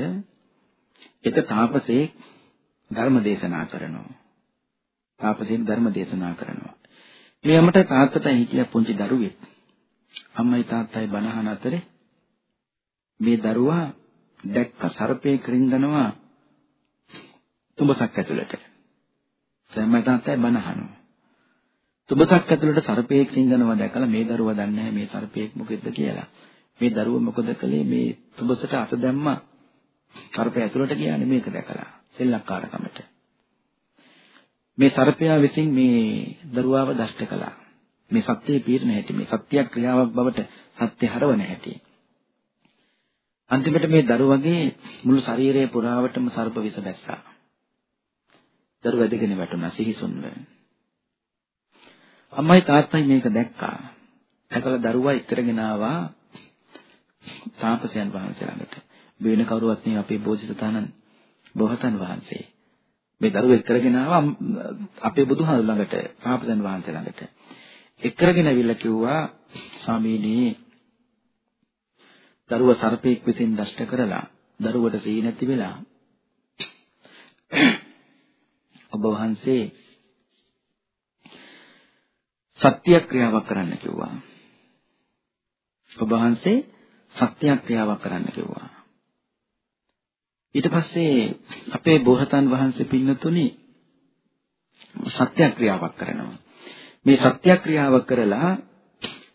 එක තාපසේ ධර්ම දේශනා කරනවා. තාපසයෙන් ධර්ම දේශනා කරනවා. මේ අම්මට තාත්තට හිටිය පුංචි දරුවෙක්. අම්මයි තාත්තයි බනහන අතරේ මේ දරුවා දැක්ක සර්පේ ක්‍රින්දනවා තුඹසක් ඇතුළට. සම්මයි තාත්තයි බනහනවා. තුඹසක් ඇතුළට සර්පයෙක් සිංගනවා දැකලා මේ දරුවා දන්නේ නැහැ මේ සර්පයෙක් මොකෙද්ද කියලා. මේ දරුවා මොකද කළේ මේ තුඹසට අත දැම්මා. සර්පය ඇතුළට ගියානේ මේක දැකලා. සෙල්ලක්කාරකමට. මේ සර්පයා විසින් මේ දරුවාව දෂ්ට කළා. මේ සත්‍යයේ පීඩන හැටි මේ සත්‍ය ක්‍රියාවක් බවට සත්‍ය හරවන හැටි. අන්තිමට මේ දරුවගේ මුළු ශරීරය පුරාවටම සර්ප විස බැස්සා. දරුව ඇදගෙන වැටුණා සිහිසුන්ව. අම්මයි තාත්තයි මේක දැක්කා. දැකලා දරුවා ඉතරගෙන ආවා තාපසයන් වහන්සේ ළඟට. වෙන කවුරුවත් නෙවෙයි අපේ බෝධිසතාණන් බෝසතන් වහන්සේ. මේ දරුවෙක් කරගෙන ආවා අපේ බුදුහාමුදුර ළඟට, පාපසන් වහන්සේ ළඟට. එක්කරගෙන ඇවිල්ලා කිව්වා ස්වාමීනි දරුව සර්පෙක් විසින් දෂ්ට කරලා දරුවට සී නැති වෙලා ඔබ වහන්සේ සත්‍ය ක්‍රියාවක් කරන්න කිව්වා. ඔබ වහන්සේ සත්‍ය ක්‍රියාවක් කරන්න කිව්වා. ඊට පස්සේ අපේ බෝසතන් වහන්සේ පින්නතුනි සත්‍යක්‍රියාවක් කරනවා. මේ සත්‍යක්‍රියාව කරලා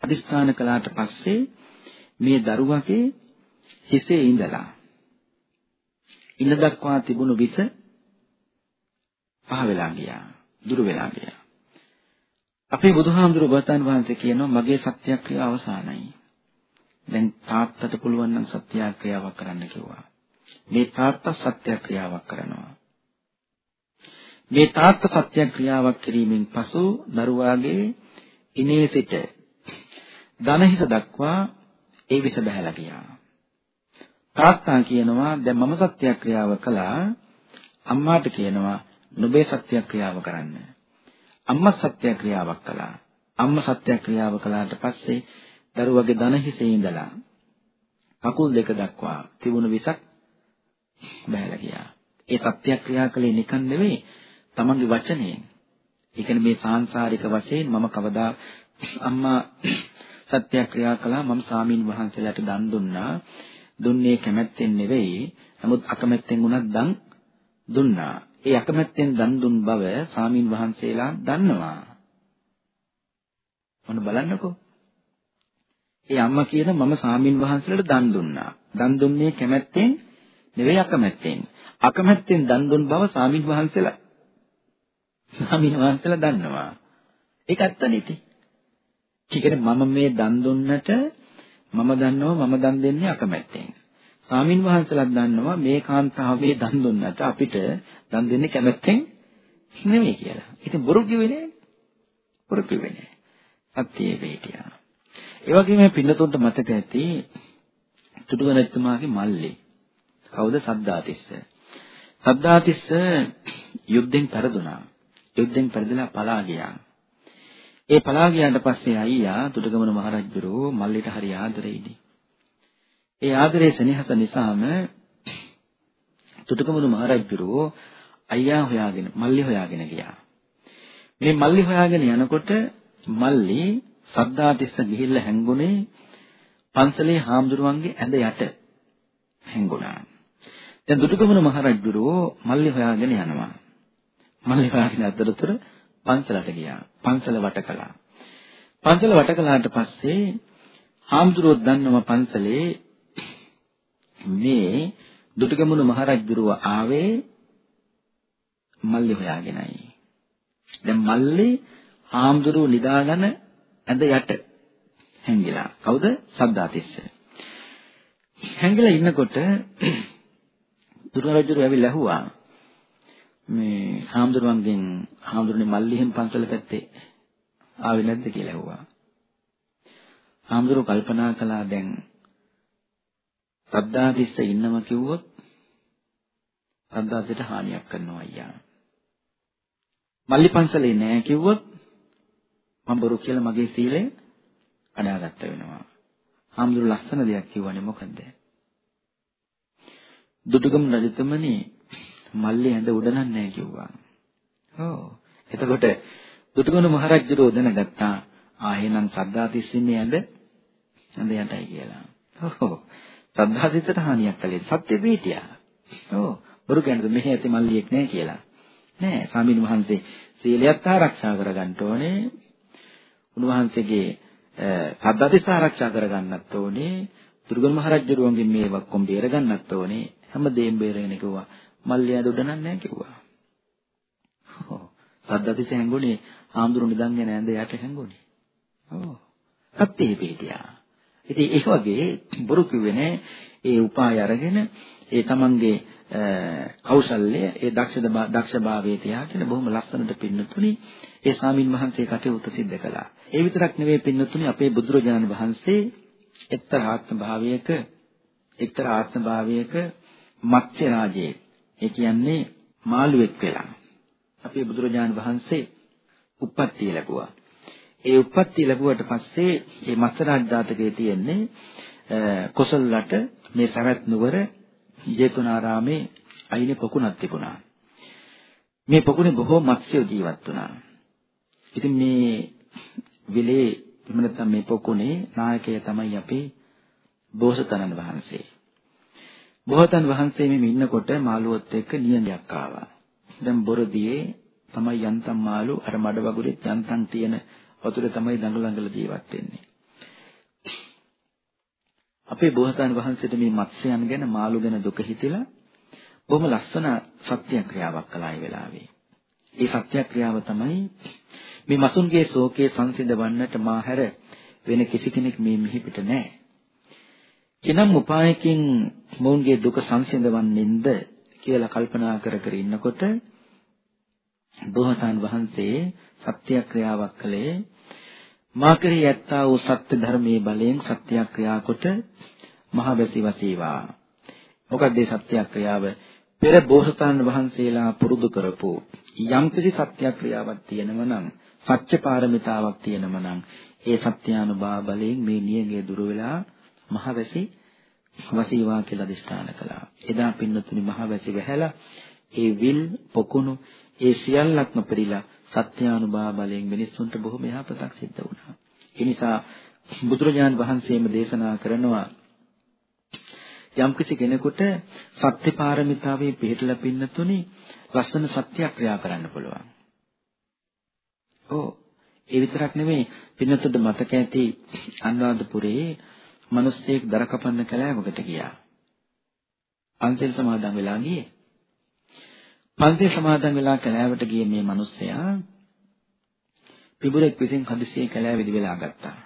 අදිස්ථාන කළාට පස්සේ මේ දරුවගේ හිසේ ඉඳලා ඉන්න දක්වා තිබුණු විස පහ වෙලා ගියා. දුරු වෙලා ගියා. අපේ බුදුහාමුදුරු බතන් වහන්සේ කියනවා මගේ සත්‍යක්‍රියාව අවසానයි. දැන් තාත්තට පුළුවන් නම් සත්‍යක්‍රියාවක් කරන්න කිව්වා. මේ තාත්තා සත්‍ය ක්‍රියාවක් කරනවා. මේ තාත්තා සත්‍ය ක්‍රියාවක් කිරීමෙන් පසු දරුවාගේ ඉනේ සිට දනහිස දක්වා ඒ විස බහැලා ගියා. තාත්තා කියනවා දැන් මම සත්‍යක්‍රියාව කළා අම්මාට කියනවා නුඹේ සත්‍යක්‍රියාව කරන්න. අම්මා සත්‍යක්‍රියාවක් කළා. අම්මා සත්‍යක්‍රියාව කළාට පස්සේ දරුවගේ දන හිසේ ඉඳලා කකුල් දෙක දක්වා තිබුණු විසක් බහැලා ගියා. ඒ සත්‍යක්‍රියා කළේ නිකන් නෙවෙයි තමන්ගේ වචනයෙන්. ඒ කියන්නේ මේ සාංශාරික වශයෙන් මම කවදා අම්මා සත්‍යක්‍රියා කළා මම සාමීන් වහන්සේලාට දන් දුන්නා. දුන්නේ කැමැත්තෙන් නෙවෙයි. නමුත් අකමැත්තෙන් උනත් දන් දුන්නා. ඒ අකමැත්තෙන් දන් දුන් බව සාමීන් වහන්සේලා දන්නවා. මොන බලන්නකෝ. ඒ අම්මා කියන මම සාමීන් වහන්සේලාට දන් දුන්නා. දන් දුන්නේ කැමැත්තෙන් නෙවෙයි අකමැත්තෙන්. අකමැත්තෙන් දන් දුන් බව සාමීන් වහන්සේලා ස්වාමීන් වහන්සේලා දන්නවා. ඒක ඇත්ත නෙති. කියන්නේ මම මේ දන් දුන්නට මම දන්නවා මම දන් දෙන්නේ අකමැත්තෙන්. ස්වාමීන් වහන්සේලා දන්නවා මේ කාන්තාවේ දන් දුන්නට අපිට දන් දෙන්නේ කැමැත්තෙන් නෙමෙයි කියලා. ඉතින් බොරු කිව්වේ නෑ. බොරු කිව්වේ නෑ. සත්‍යයේ වේටියා. ඒ වගේම පින්නතුන්ට මතක ඇති තුඩුගණතුමාගේ මල්ලේ. කවුද සද්දාතිස්ස. සද්දාතිස්ස යුද්ධෙන් පෙරදුනා. යුද්ධෙන් පෙරදලා පලා ගියා. ඒ පලා ගියාට පස්සේ අයියා තුඩගමන මහරජුරෝ මල්ලිට හරි ආදරෙයිනේ. ඒ ආදරයේ සෙනෙහස නිසාම තුඩගමන මහරජුරෝ අයියා හොයාගෙන මල්ලි හොයාගෙන ගියා. මේ මල්ලි හොයාගෙන යනකොට මල්ලි සද්දාතිස්ස ගිහිල්ලා හැංගුනේ පන්සලේ හාමුදුරුවන්ගේ ඇඳ යට හැංගුණා. දැන් දුටුගමන මහරජුරෝ මල්ලි හොයාගෙන යනවා. මල්ලි හොයාගෙන අතරතුර පන්සලට ගියා. පන්සල වට කළා. පන්සල වට කළාට පස්සේ හාමුදුරුවෝ දන්නවා පන්සලේ මේ දුටුගැමුණු මහරජුරුව ආවේ මල්ලි හොයාගෙනයි. දැන් මල්ලි හාමුදුරුව නිදාගෙන ඇඳ යට හැංගිලා. කවුද? සද්දාතිස්ස. හැංගිලා ඉන්නකොට [CLEARS THROAT] දුර්ගරජුරු ඇවිල්ලා ඇහුවා මේ හාමුදුරුවන්ගෙන් හාමුදුරනේ මල්ලිහෙන් පන්සල පැත්තේ ආවේ නැද්ද කියලා ඇහුවා. හාමුදුරුවෝ කල්පනා කළා දැන් සද්දාතිස්ස ඉන්නම කිව්වොත් සද්දාතිට හානියක් කරනවා අයියා. මල්ලි පන්සලේ නෑ කිව්වොත් මම බොරු කියලා මගේ සීලය කඩාගත්ත වෙනවා. හාමුදුරුවෝ ලස්සන දෙයක් කිව්වනේ මොකද්ද? දුටුගම් රජතුමනි මල්ලේ ඇඳ උඩ නැහැ කිව්වා. ඔව්. එතකොට දුටුගොණු මහරජුරෝ දැනගත්තා ආ එහෙනම් සද්දාතිස්සින්නේ ඇඳ ඇඳ යටයි කියලා. ඔව්. සද්දාතිස්සට හානියක් කළේ සත්‍ය පිටියා. ඔව්. බොරු කියන්නේ මෙහෙ ඇති මල්ලියෙක් නෑ කියලා. නෑ ස්වාමීන් වහන්සේ සීලයත් ආරක්ෂා කරගන්න ඕනේ. උන්වහන්සේගේ සද්දාතිස්ස ආරක්ෂා කරගන්නත් ඕනේ. දුර්ගම මහරජුරුවන්ගේ මේ වක්කොම් බේරගන්නත් ඕනේ. හැමදේම බේරගෙන කිව්වා. මල්ලියා දුඩ නැහැ කිව්වා. ඔව්. සද්දතිස හැංගුනේ ආම්දුරු නිදන්ගෙන ඇඳ යට හැංගුනේ. ඔව්. සත්‍යේ පිටියා. ඉතින් ඒ වගේ බොරු කිව්වේ නෑ ඒ උපාය අරගෙන ඒ තමන්ගේ කෞශල්‍ය ඒ දක්ෂ දක්ෂභාවයේ තියාගෙන බොහොම ලස්සනට පින්නතුනි ඒ ස්වාමින් වහන්සේ කටයුතු සිද්ධ කළා. ඒ විතරක් නෙවෙයි පින්නතුනි අපේ බුදුරජාණන් වහන්සේ එක්තරා ආත්ම භාවයක එක්තරා ආත්ම භාවයක මත්ස්‍ය රාජයේ ඒ කියන්නේ මාළුවෙක් වෙලා අපේ බුදුරජාණන් වහන්සේ උප්පත්තිය ලැබුවා. ඒ උප්පත්තිය ලැබුවට පස්සේ මේ මත්සරාජ ජාතකයේ තියෙන්නේ කොසල් රට මේ සවැත් නුවර ජේතුනාරාමේ අයිනේ පොකුණක් තිබුණා. මේ පොකුණේ බොහෝ මත්ස්‍යෝ ජීවත් වුණා. ඉතින් මේ විලේ එහෙම නැත්නම් මේ පොකුණේ නායකය තමයි අපේ බෝසතාණන් වහන්සේ. බෝසතන් වහන්සේ මෙමෙ ඉන්නකොට මාළුවොත් එක්ක නියඟයක් ආවා. දැන් බොරදියේ තමයි යන්තම් මාළු අර මඩ වගුරෙත් යන්තම් තියෙන වතුර තමයි දඟලඟල ජීවත් වෙන්නේ. අපේ බෝසතාණන් වහන්සේට මේ මත්ස්‍යයන් ගැන මාළු ගැන දුක හිතිලා බොහොම ලස්සන සත්‍යක්‍රියාවක් කළා ඒ වෙලාවේ. ඒ සත්‍යක්‍රියාව තමයි මේ මසුන්ගේ ශෝකයේ සංසිඳවන්නට මා හැර වෙන කිසි කෙනෙක් මේ මිහි පිට නැහැ. කිනම් උපායකින් මොවුන්ගේ දුක සංසිඳවන්නින්ද කියලා කල්පනා කර කර ඉන්නකොට බෝසතාන් වහන්සේ සත්‍යක්‍රියාවක් කළේ මා කෙරෙහි ඇත්තා වූ සත්‍ය ධර්මයේ බලයෙන් සත්‍යක්‍රියා කොට මහ බැසි වසීවා මොකක්ද මේ සත්‍යක්‍රියාව? පෙර බෝසතාණන් වහන්සේලා පුරුදු කරපු යම්කිසි සත්‍යක්‍රියාවක් තියෙනව නම් සත්‍ය පාරමිතාවක් තියෙනව නම් ඒ සත්‍යානුභාව බලයෙන් මේ නියගේ දුර වෙලා මහවැසි වසීවා කියලා අදිෂ්ඨාන කළා. එදා පින්නතුනි මහවැසි වැහැලා ඒ විල් පොකුණු ඒ සියල්ලක්ම පරිලා සත්‍යානුභාව බලයෙන් මිනිස්සුන්ට බොහොම යහපතක් සිද්ධ වුණා. ඒ නිසා බුදුරජාන් වහන්සේම දේශනා කරනවා යම්කිසි කෙනෙකුට සත්‍ය පාරමිතාවේ පිළිපදලා පින්නතුනි ලස්සන සත්‍යක්‍රියා කරන්න පුළුවන්. ඔව් ඒ විතරක් නෙමෙයි පින්නතුද මතක ඇති අනුරාධපුරයේ මිනිස්සෙක් දර කපන්න කැලෑවකට ගියා. පන්සල් සමාදන් වෙලා ගියේ. පන්සල් සමාදන් වෙලා කැලෑවට ගිය මේ මිනිස්සයා පිබුරෙක් විසින් හදිසියේ කැලෑවෙදි වෙලා ගත්තා.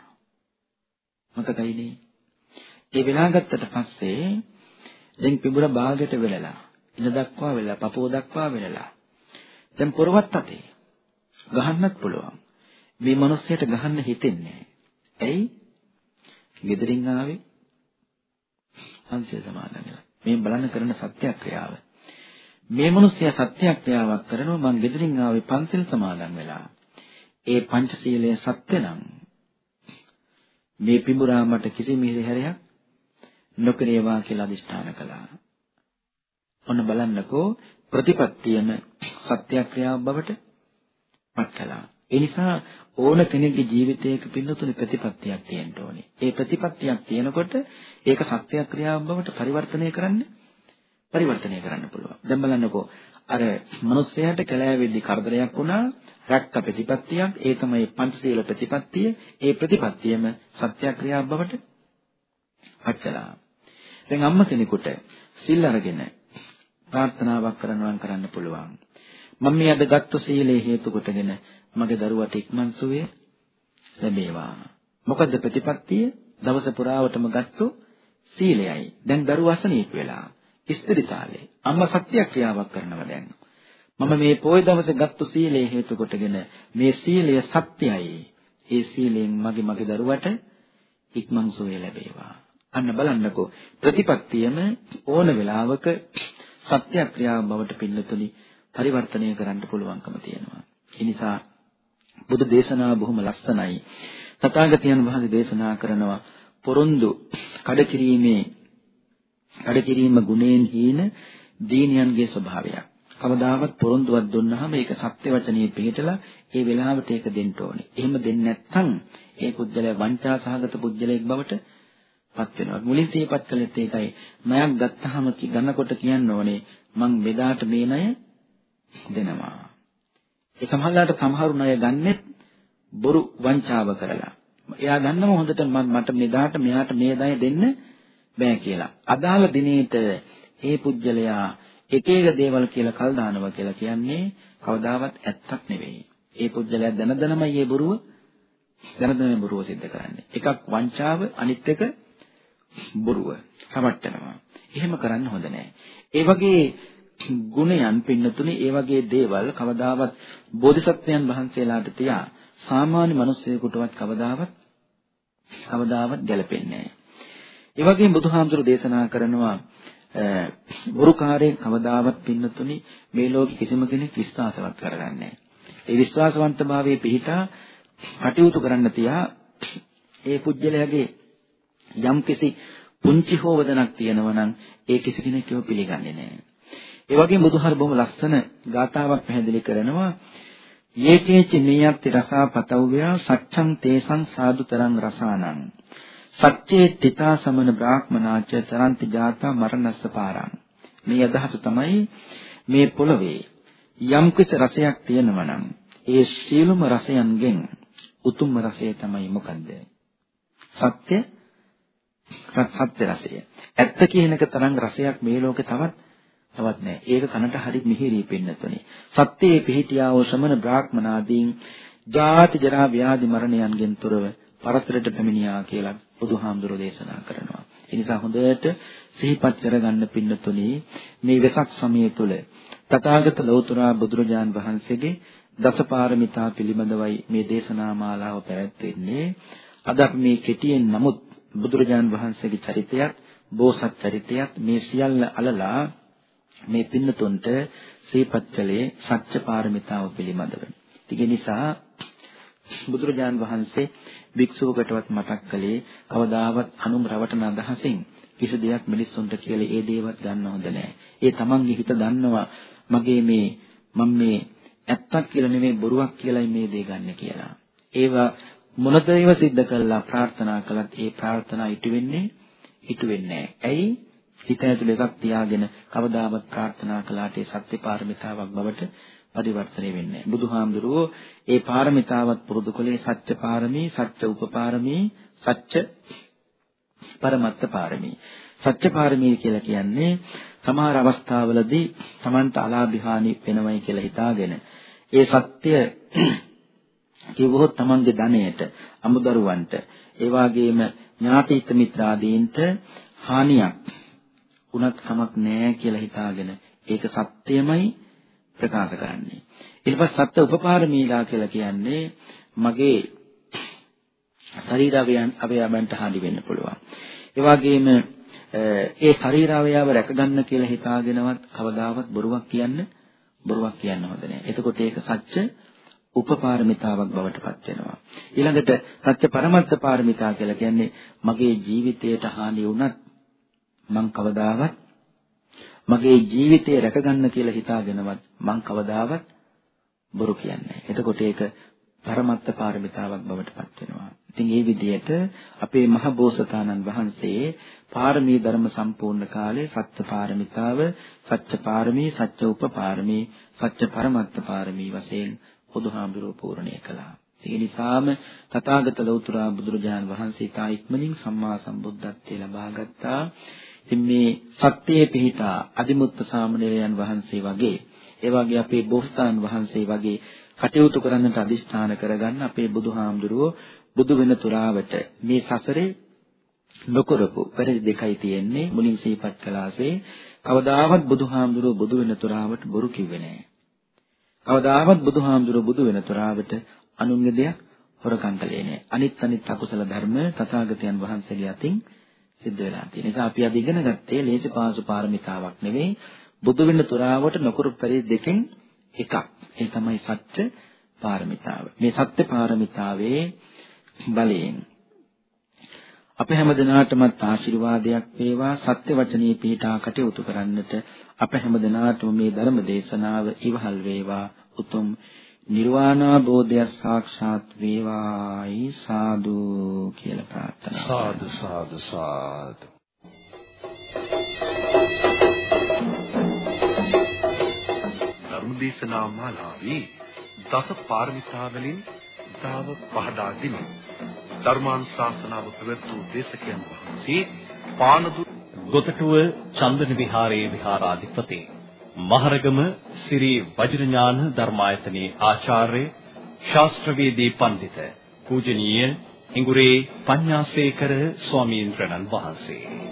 මතකයිනේ. ඒ වෙලා ගත්තට පස්සේ දැන් පිබුර භාගයට වෙලලා ඉන දක්වා වෙලා පපුව දක්වා වෙලලා දැන් පොරවත් අතේ ගහන්නත් පුළුවන්. මේ මිනිස්සයාට ගහන්න හිතෙන්නේ ඇයි? ගෙදරින් ආවේ අංශය සමාදන් වෙලා. මේ බලන්න කරන සත්‍යක්‍රියාව. මේ මිනිස්සයා සත්‍යක්‍රියාවක් කරනවා මං ගෙදරින් ආවේ පන්සල් සමාදන් වෙලා. ඒ පංචශීලය සත්‍ය නම් මේ පිඹුරා මට කිසිම හිරිහැරයක් නොකරේවා කියලා අදිෂ්ඨාන කළා. ඔන්න බලන්නකෝ ප්‍රතිපත්තියම සත්‍යක්‍රියාව බවට පත් කළා. ඒ නිසා ඕන කෙනෙකුගේ ජීවිතයක පින්නතුනි ප්‍රතිපත්තියක් තියෙන්න ඕනේ. ඒ ප්‍රතිපත්තියක් තියෙනකොට ඒක සත්‍යක්‍රියාව බවට පරිවර්තනය කරන්න පරිවර්තනය කරන්න පුළුවන්. දැන් බලන්නකෝ අර මිනිස්සයාට කැලෑවෙද්දි කරදරයක් වුණා රැක්ක ප්‍රතිපත්තියක් ඒ තමයි පංචශීල ප්‍රතිපත්තිය ඒ ප්‍රතිපත්තියම සත්‍යක්‍රියාව බවට පත් කළා. දැන් අම්මා කෙනෙකුට සිල් අරගෙන ප්‍රාර්ථනාවක් කරනවා කරන්න පුළුවන්. මම මේ අද ගත්ත සීලේ හේතු කොටගෙන මගේ දරුවට ඉක්මන් සුවය ලැබේවා. මොකද ප්‍රතිපත්තිය දවස පුරාවටම ගත්තු සීලයයි. දැන් දරුවා අසනීප වෙලා ස්ථිරිතාලේ අම්මා සත්‍යක්‍රියාවක් කරනවා දැන්. මම මේ පොය දවසේ ගත්තු සීලේ හේතු කොටගෙන මේ සීලය සත්‍යයි. ඒ සීලයෙන් මගේ මගේ දරුවට ඉක්මන් සුවය ලැබේවා. අන්න බලන්නකෝ ප්‍රතිපත්තියම ඕන වෙලාවක සත්‍යක්‍රියාව බවට පින්නතුනි පරිවර්තනය කරන්න පුළුවන්කම තියෙනවා. ඒ නිසා බුදු දේශනාව බොහොම ලස්සනයි. තථාගතයන් වහන්සේ දේශනා කරනවා පොරොන්දු කඩකිරීමේ කඩකිරීම ගුණයෙන් හීන දීනියන්ගේ ස්වභාවයක්. කවදාවත් පොරොන්දුවක් දුන්නාම ඒක සත්‍ය වචනේ පිළිටලා ඒ වෙලාවට ඒක දෙන්න ඕනේ. එහෙම දෙන්නේ නැත්නම් ඒ පුද්ගලයා වංචා සහගත පුද්ගලයෙක් බවට පත් වෙනවා. මුලින් සිහිපත් කළෙත් ඒකයි. ණයක් ගත්තාම ගන්නකොට කියන්න ඕනේ මං මෙදාට මේ ණය දෙනවා. ඒ සමහරලාට සමහරු ණය ගන්නෙත් බොරු වංචාව කරලා. එයා ගන්නම හොඳට මට මෙදාට මෙයාට මේ ණය දෙන්න බෑ කියලා. අදාළ දිනේට ඒ පුජ්‍යලයා එක එක දේවල් කියලා කල් දානවා කියලා කියන්නේ කවදාවත් ඇත්තක් නෙවෙයි. ඒ පුජ්‍යලයා දන දනමයි මේ බොරුව දන දනම බොරුව සිද්ධ කරන්නේ. එකක් වංචාව අනිත් එක බොරුව. රවට්ටනවා. එහෙම කරන්න හොඳ නෑ. ඒ වගේ ගුණයන් පින්නතුනේ ඒ වගේ දේවල් කවදාවත් බෝධිසත්වයන් වහන්සේලාට තියා සාමාන්‍ය මිනිස්සෙකුටවත් කවදාවත් කවදාවත් ගැලපෙන්නේ නැහැ. ඒ වගේම බුදුහාමුදුරු දේශනා කරනවා බුරුකාරයෙන් කවදාවත් පින්නතුනි මේ ලෝකෙ කිසිම කෙනෙක් විශ්වාසවත් කරගන්නේ නැහැ. ඒ විශ්වාසවන්තභාවයේ පිහිටා කටයුතු කරන්න තියා ඒ පුජ්‍යලයාගේ යම්කිසි පුංචි හෝවදනක් තියෙනවා නම් ඒ කිසි කෙනෙක් ඒව පිළිගන්නේ නැහැ. ඒ වගේම බුදුහාර බොහොම ලස්සන ගාතාවක් පැහැදිලි කරනවා. යේකේච නියත්ති රසා පතව්‍යා සච්ඡං තේසං සාදුතරං රසානං. සච්චේ තිතා සමන බ්‍රාහ්මනාච තරන්ති ජාතා මරණස්ස පාරං. මේ අදහස තමයි මේ පොළවේ යම් කිසි රසයක් තියෙනවා නම් ඒ සියලුම රසයන්ගෙන් උතුම්ම රසය තමයි මොකද්ද? සත්‍ය සත්‍ය රසය ඇත්ත කියන එක තරම් රසයක් මේ ලෝකේ තවත් තවත් නැහැ. ඒක කනට හරි මිහිරි පින්නතුනේ. සත්‍යයේ පිහිටියා වූ ශ්‍රමණ බ්‍රාහ්මනාදීන් ජාති ජරා ව්‍යාධි මරණයන්ගෙන් තොරව පරතරයට පැමිණියා කියලා බුදුහාමුදුරෝ දේශනා කරනවා. ඒ නිසා හොඳට සිහිපත් කරගන්න පින්නතුනේ මේ වෙසක් සමය තුල තථාගත ලෞතර බුදුරජාන් වහන්සේගේ දසපාරමිතා පිළිබඳවයි මේ දේශනා මාලාව පැවැත්වෙන්නේ. අද අපි මේ කෙටියෙන් නමුත් බුදුරජාන් වහන්සේගේ චරිතයත් බෝසත් චරිතයත් මේ සියල්ල අලලා මේ පින්නතුන්ට ශ්‍රීපත් කළේ සත්‍ය පාරමිතාව පිළිබඳව. ඒ නිසා බුදුරජාන් වහන්සේ භික්ෂුවකටවත් මතක් කළේ කවදාවත් අනුම් රවටන අදහසින් කිසි දෙයක් මිනිස්සුන්ට කියලා ඒ දේවත් ගන්න හොඳ නැහැ. ඒ තමන්ගේ හිත දන්නවා මගේ මේ මම මේ ඇත්තක් කියලා නෙමෙයි බොරුවක් කියලායි මේ දේ ගන්න කියලා. ඒවා මොනතරේව සිද්ධ කළා ප්‍රාර්ථනා කළත් ඒ ප්‍රාර්ථනා ඉටු වෙන්නේ ඉටු වෙන්නේ නැහැ. ඇයි? හිත ඇතුළේ එකක් තියාගෙන කවදාවත් ප්‍රාර්ථනා කළාට ඒ සත්‍ය පාරමිතාවක් බවට පරිවර්තනය වෙන්නේ නැහැ. බුදුහාමුදුරුවෝ ඒ පාරමිතාවත් පුරුදු කළේ සත්‍ය පාරමී, සත්‍ය උපපාරමී, සත්‍ය පරමත්ත පාරමී. සත්‍ය පාරමී කියලා කියන්නේ සමහර අවස්ථාවලදී Tamanta අලාභිහානි වෙනවයි කියලා හිතාගෙන ඒ සත්‍ය කිව්වොත් Tamanගේ ධනයට, අමුදරුවන්ට, ඒ වගේම ඥාතිත මිත්‍රාදීන්ට හානියක් උනත් කමක් නැහැ කියලා හිතාගෙන ඒක සත්‍යමයි ප්‍රකාශ කරන්නේ. ඊට පස්සේ සත්‍ය උපපාරමීලා කියලා කියන්නේ මගේ ශරීරාවයන් අවයවයන්ට හානි වෙන්න පුළුවන්. ඒ වගේම ඒ ශරීරාවයව රැකගන්න කියලා හිතාගෙනවත් කවදාවත් බොරුවක් කියන්න බොරුවක් කියන්න හොඳ නැහැ. එතකොට ඒක සත්‍ය උපපාරමිතාවක් බවට පත් වෙනවා. ඊළඟට සත්‍ය පරමත්ත පාරමිතා කියලා කියන්නේ මගේ ජීවිතයට හානි වුණත් මං කවදාවත් මගේ ජීවිතය රැකගන්න කියලා හිතාගෙනවත් මං කවදාවත් බොරු කියන්නේ එතකොට ඒක පරමත්ත පාරමිතාවක් බවට පත් වෙනවා. ඉතින් මේ විදිහට අපේ මහ බෝසතාණන් වහන්සේ පාරමී ධර්ම සම්පූර්ණ කාලේ සත්‍ය පාරමිතාව, සත්‍ය පාරමී, සත්‍ය උපපාරමී, සත්‍ය පරමත්ත පාරමී වශයෙන් බුදුහාමුදුරුවෝ පූර්ණේ කළා. ඒ නිසාම තථාගත ලෞතර බුදුරජාණන් වහන්සේ තා ඉක්මනින් සම්මා සම්බුද්ධත්වයට ලබා ගත්තා. ඉතින් මේ සත්‍යයේ පිහිටා අදිමුත්ත සාමණේරයන් වහන්සේ වගේ ඒ වගේ අපේ බෝසතාණන් වහන්සේ වගේ කටයුතු කරන්නට අදිෂ්ඨාන කරගන්න අපේ බුදුහාමුදුරුවෝ බුදු වෙන තුරාවට මේ සසරේ නොකරපු වැරදි දෙකයි තියෙන්නේ මුලින් සිහිපත් කළාසේ කවදාවත් බුදුහාමුදුරුවෝ බුදු වෙන තුරාවට බොරු කිව්වේ නැහැ. කවදාවත් බුදුහාමුදුරුවෝ බුදු වෙන තුරාවට අනුන්ගේ දෙයක් හොරකම් කළේ නැහැ. අනිත් අනිත් අකුසල ධර්ම තථාගතයන් වහන්සේගේ අතින් සිද්ධ වෙලා තියෙන නිසා අපි අද ඉගෙන ගත්තේ ලේසි පාසු පාරමිතාවක් නෙවෙයි බුදු වෙන තුරාවට නොකරු පරිදි දෙකෙන් එකක්. ඒ තමයි සත්‍ය පාරමිතාව. මේ සත්‍ය පාරමිතාවේ බලයෙන් අප හැම දිනාටමත් ආශිර්වාදයක් වේවා සත්‍ය වචනේ පිටා කටයුතු කරන්නට අප හැම දිනාටම මේ ධර්ම දේශනාව ඉවහල් වේවා. උතුම් නිර්වාණාබෝධය සාක්ෂාත් වේවායි. සාදු කියලා ප්‍රාර්ථනා සාදු සාදු සාදු. ධර්මදේශනා මාලාවේ දස පාරමිතා වලින් දාව පහදා දෙමි. ධර්මානුශාසනාව පැවැත්වූ දේශකයන් වහන්සේ පානදු ගොතටුව චන්දන විහාරයේ විහාරාධිපති මහරගම ශ්‍රී වජිරඥාන ධර්මායතනයේ ආචාර්ය ශාස්ත්‍රවේදී පඬිත පූජනීය හිඟුරේ පඤ්ඤාසේකර ස්වාමීන් වහන්සේ.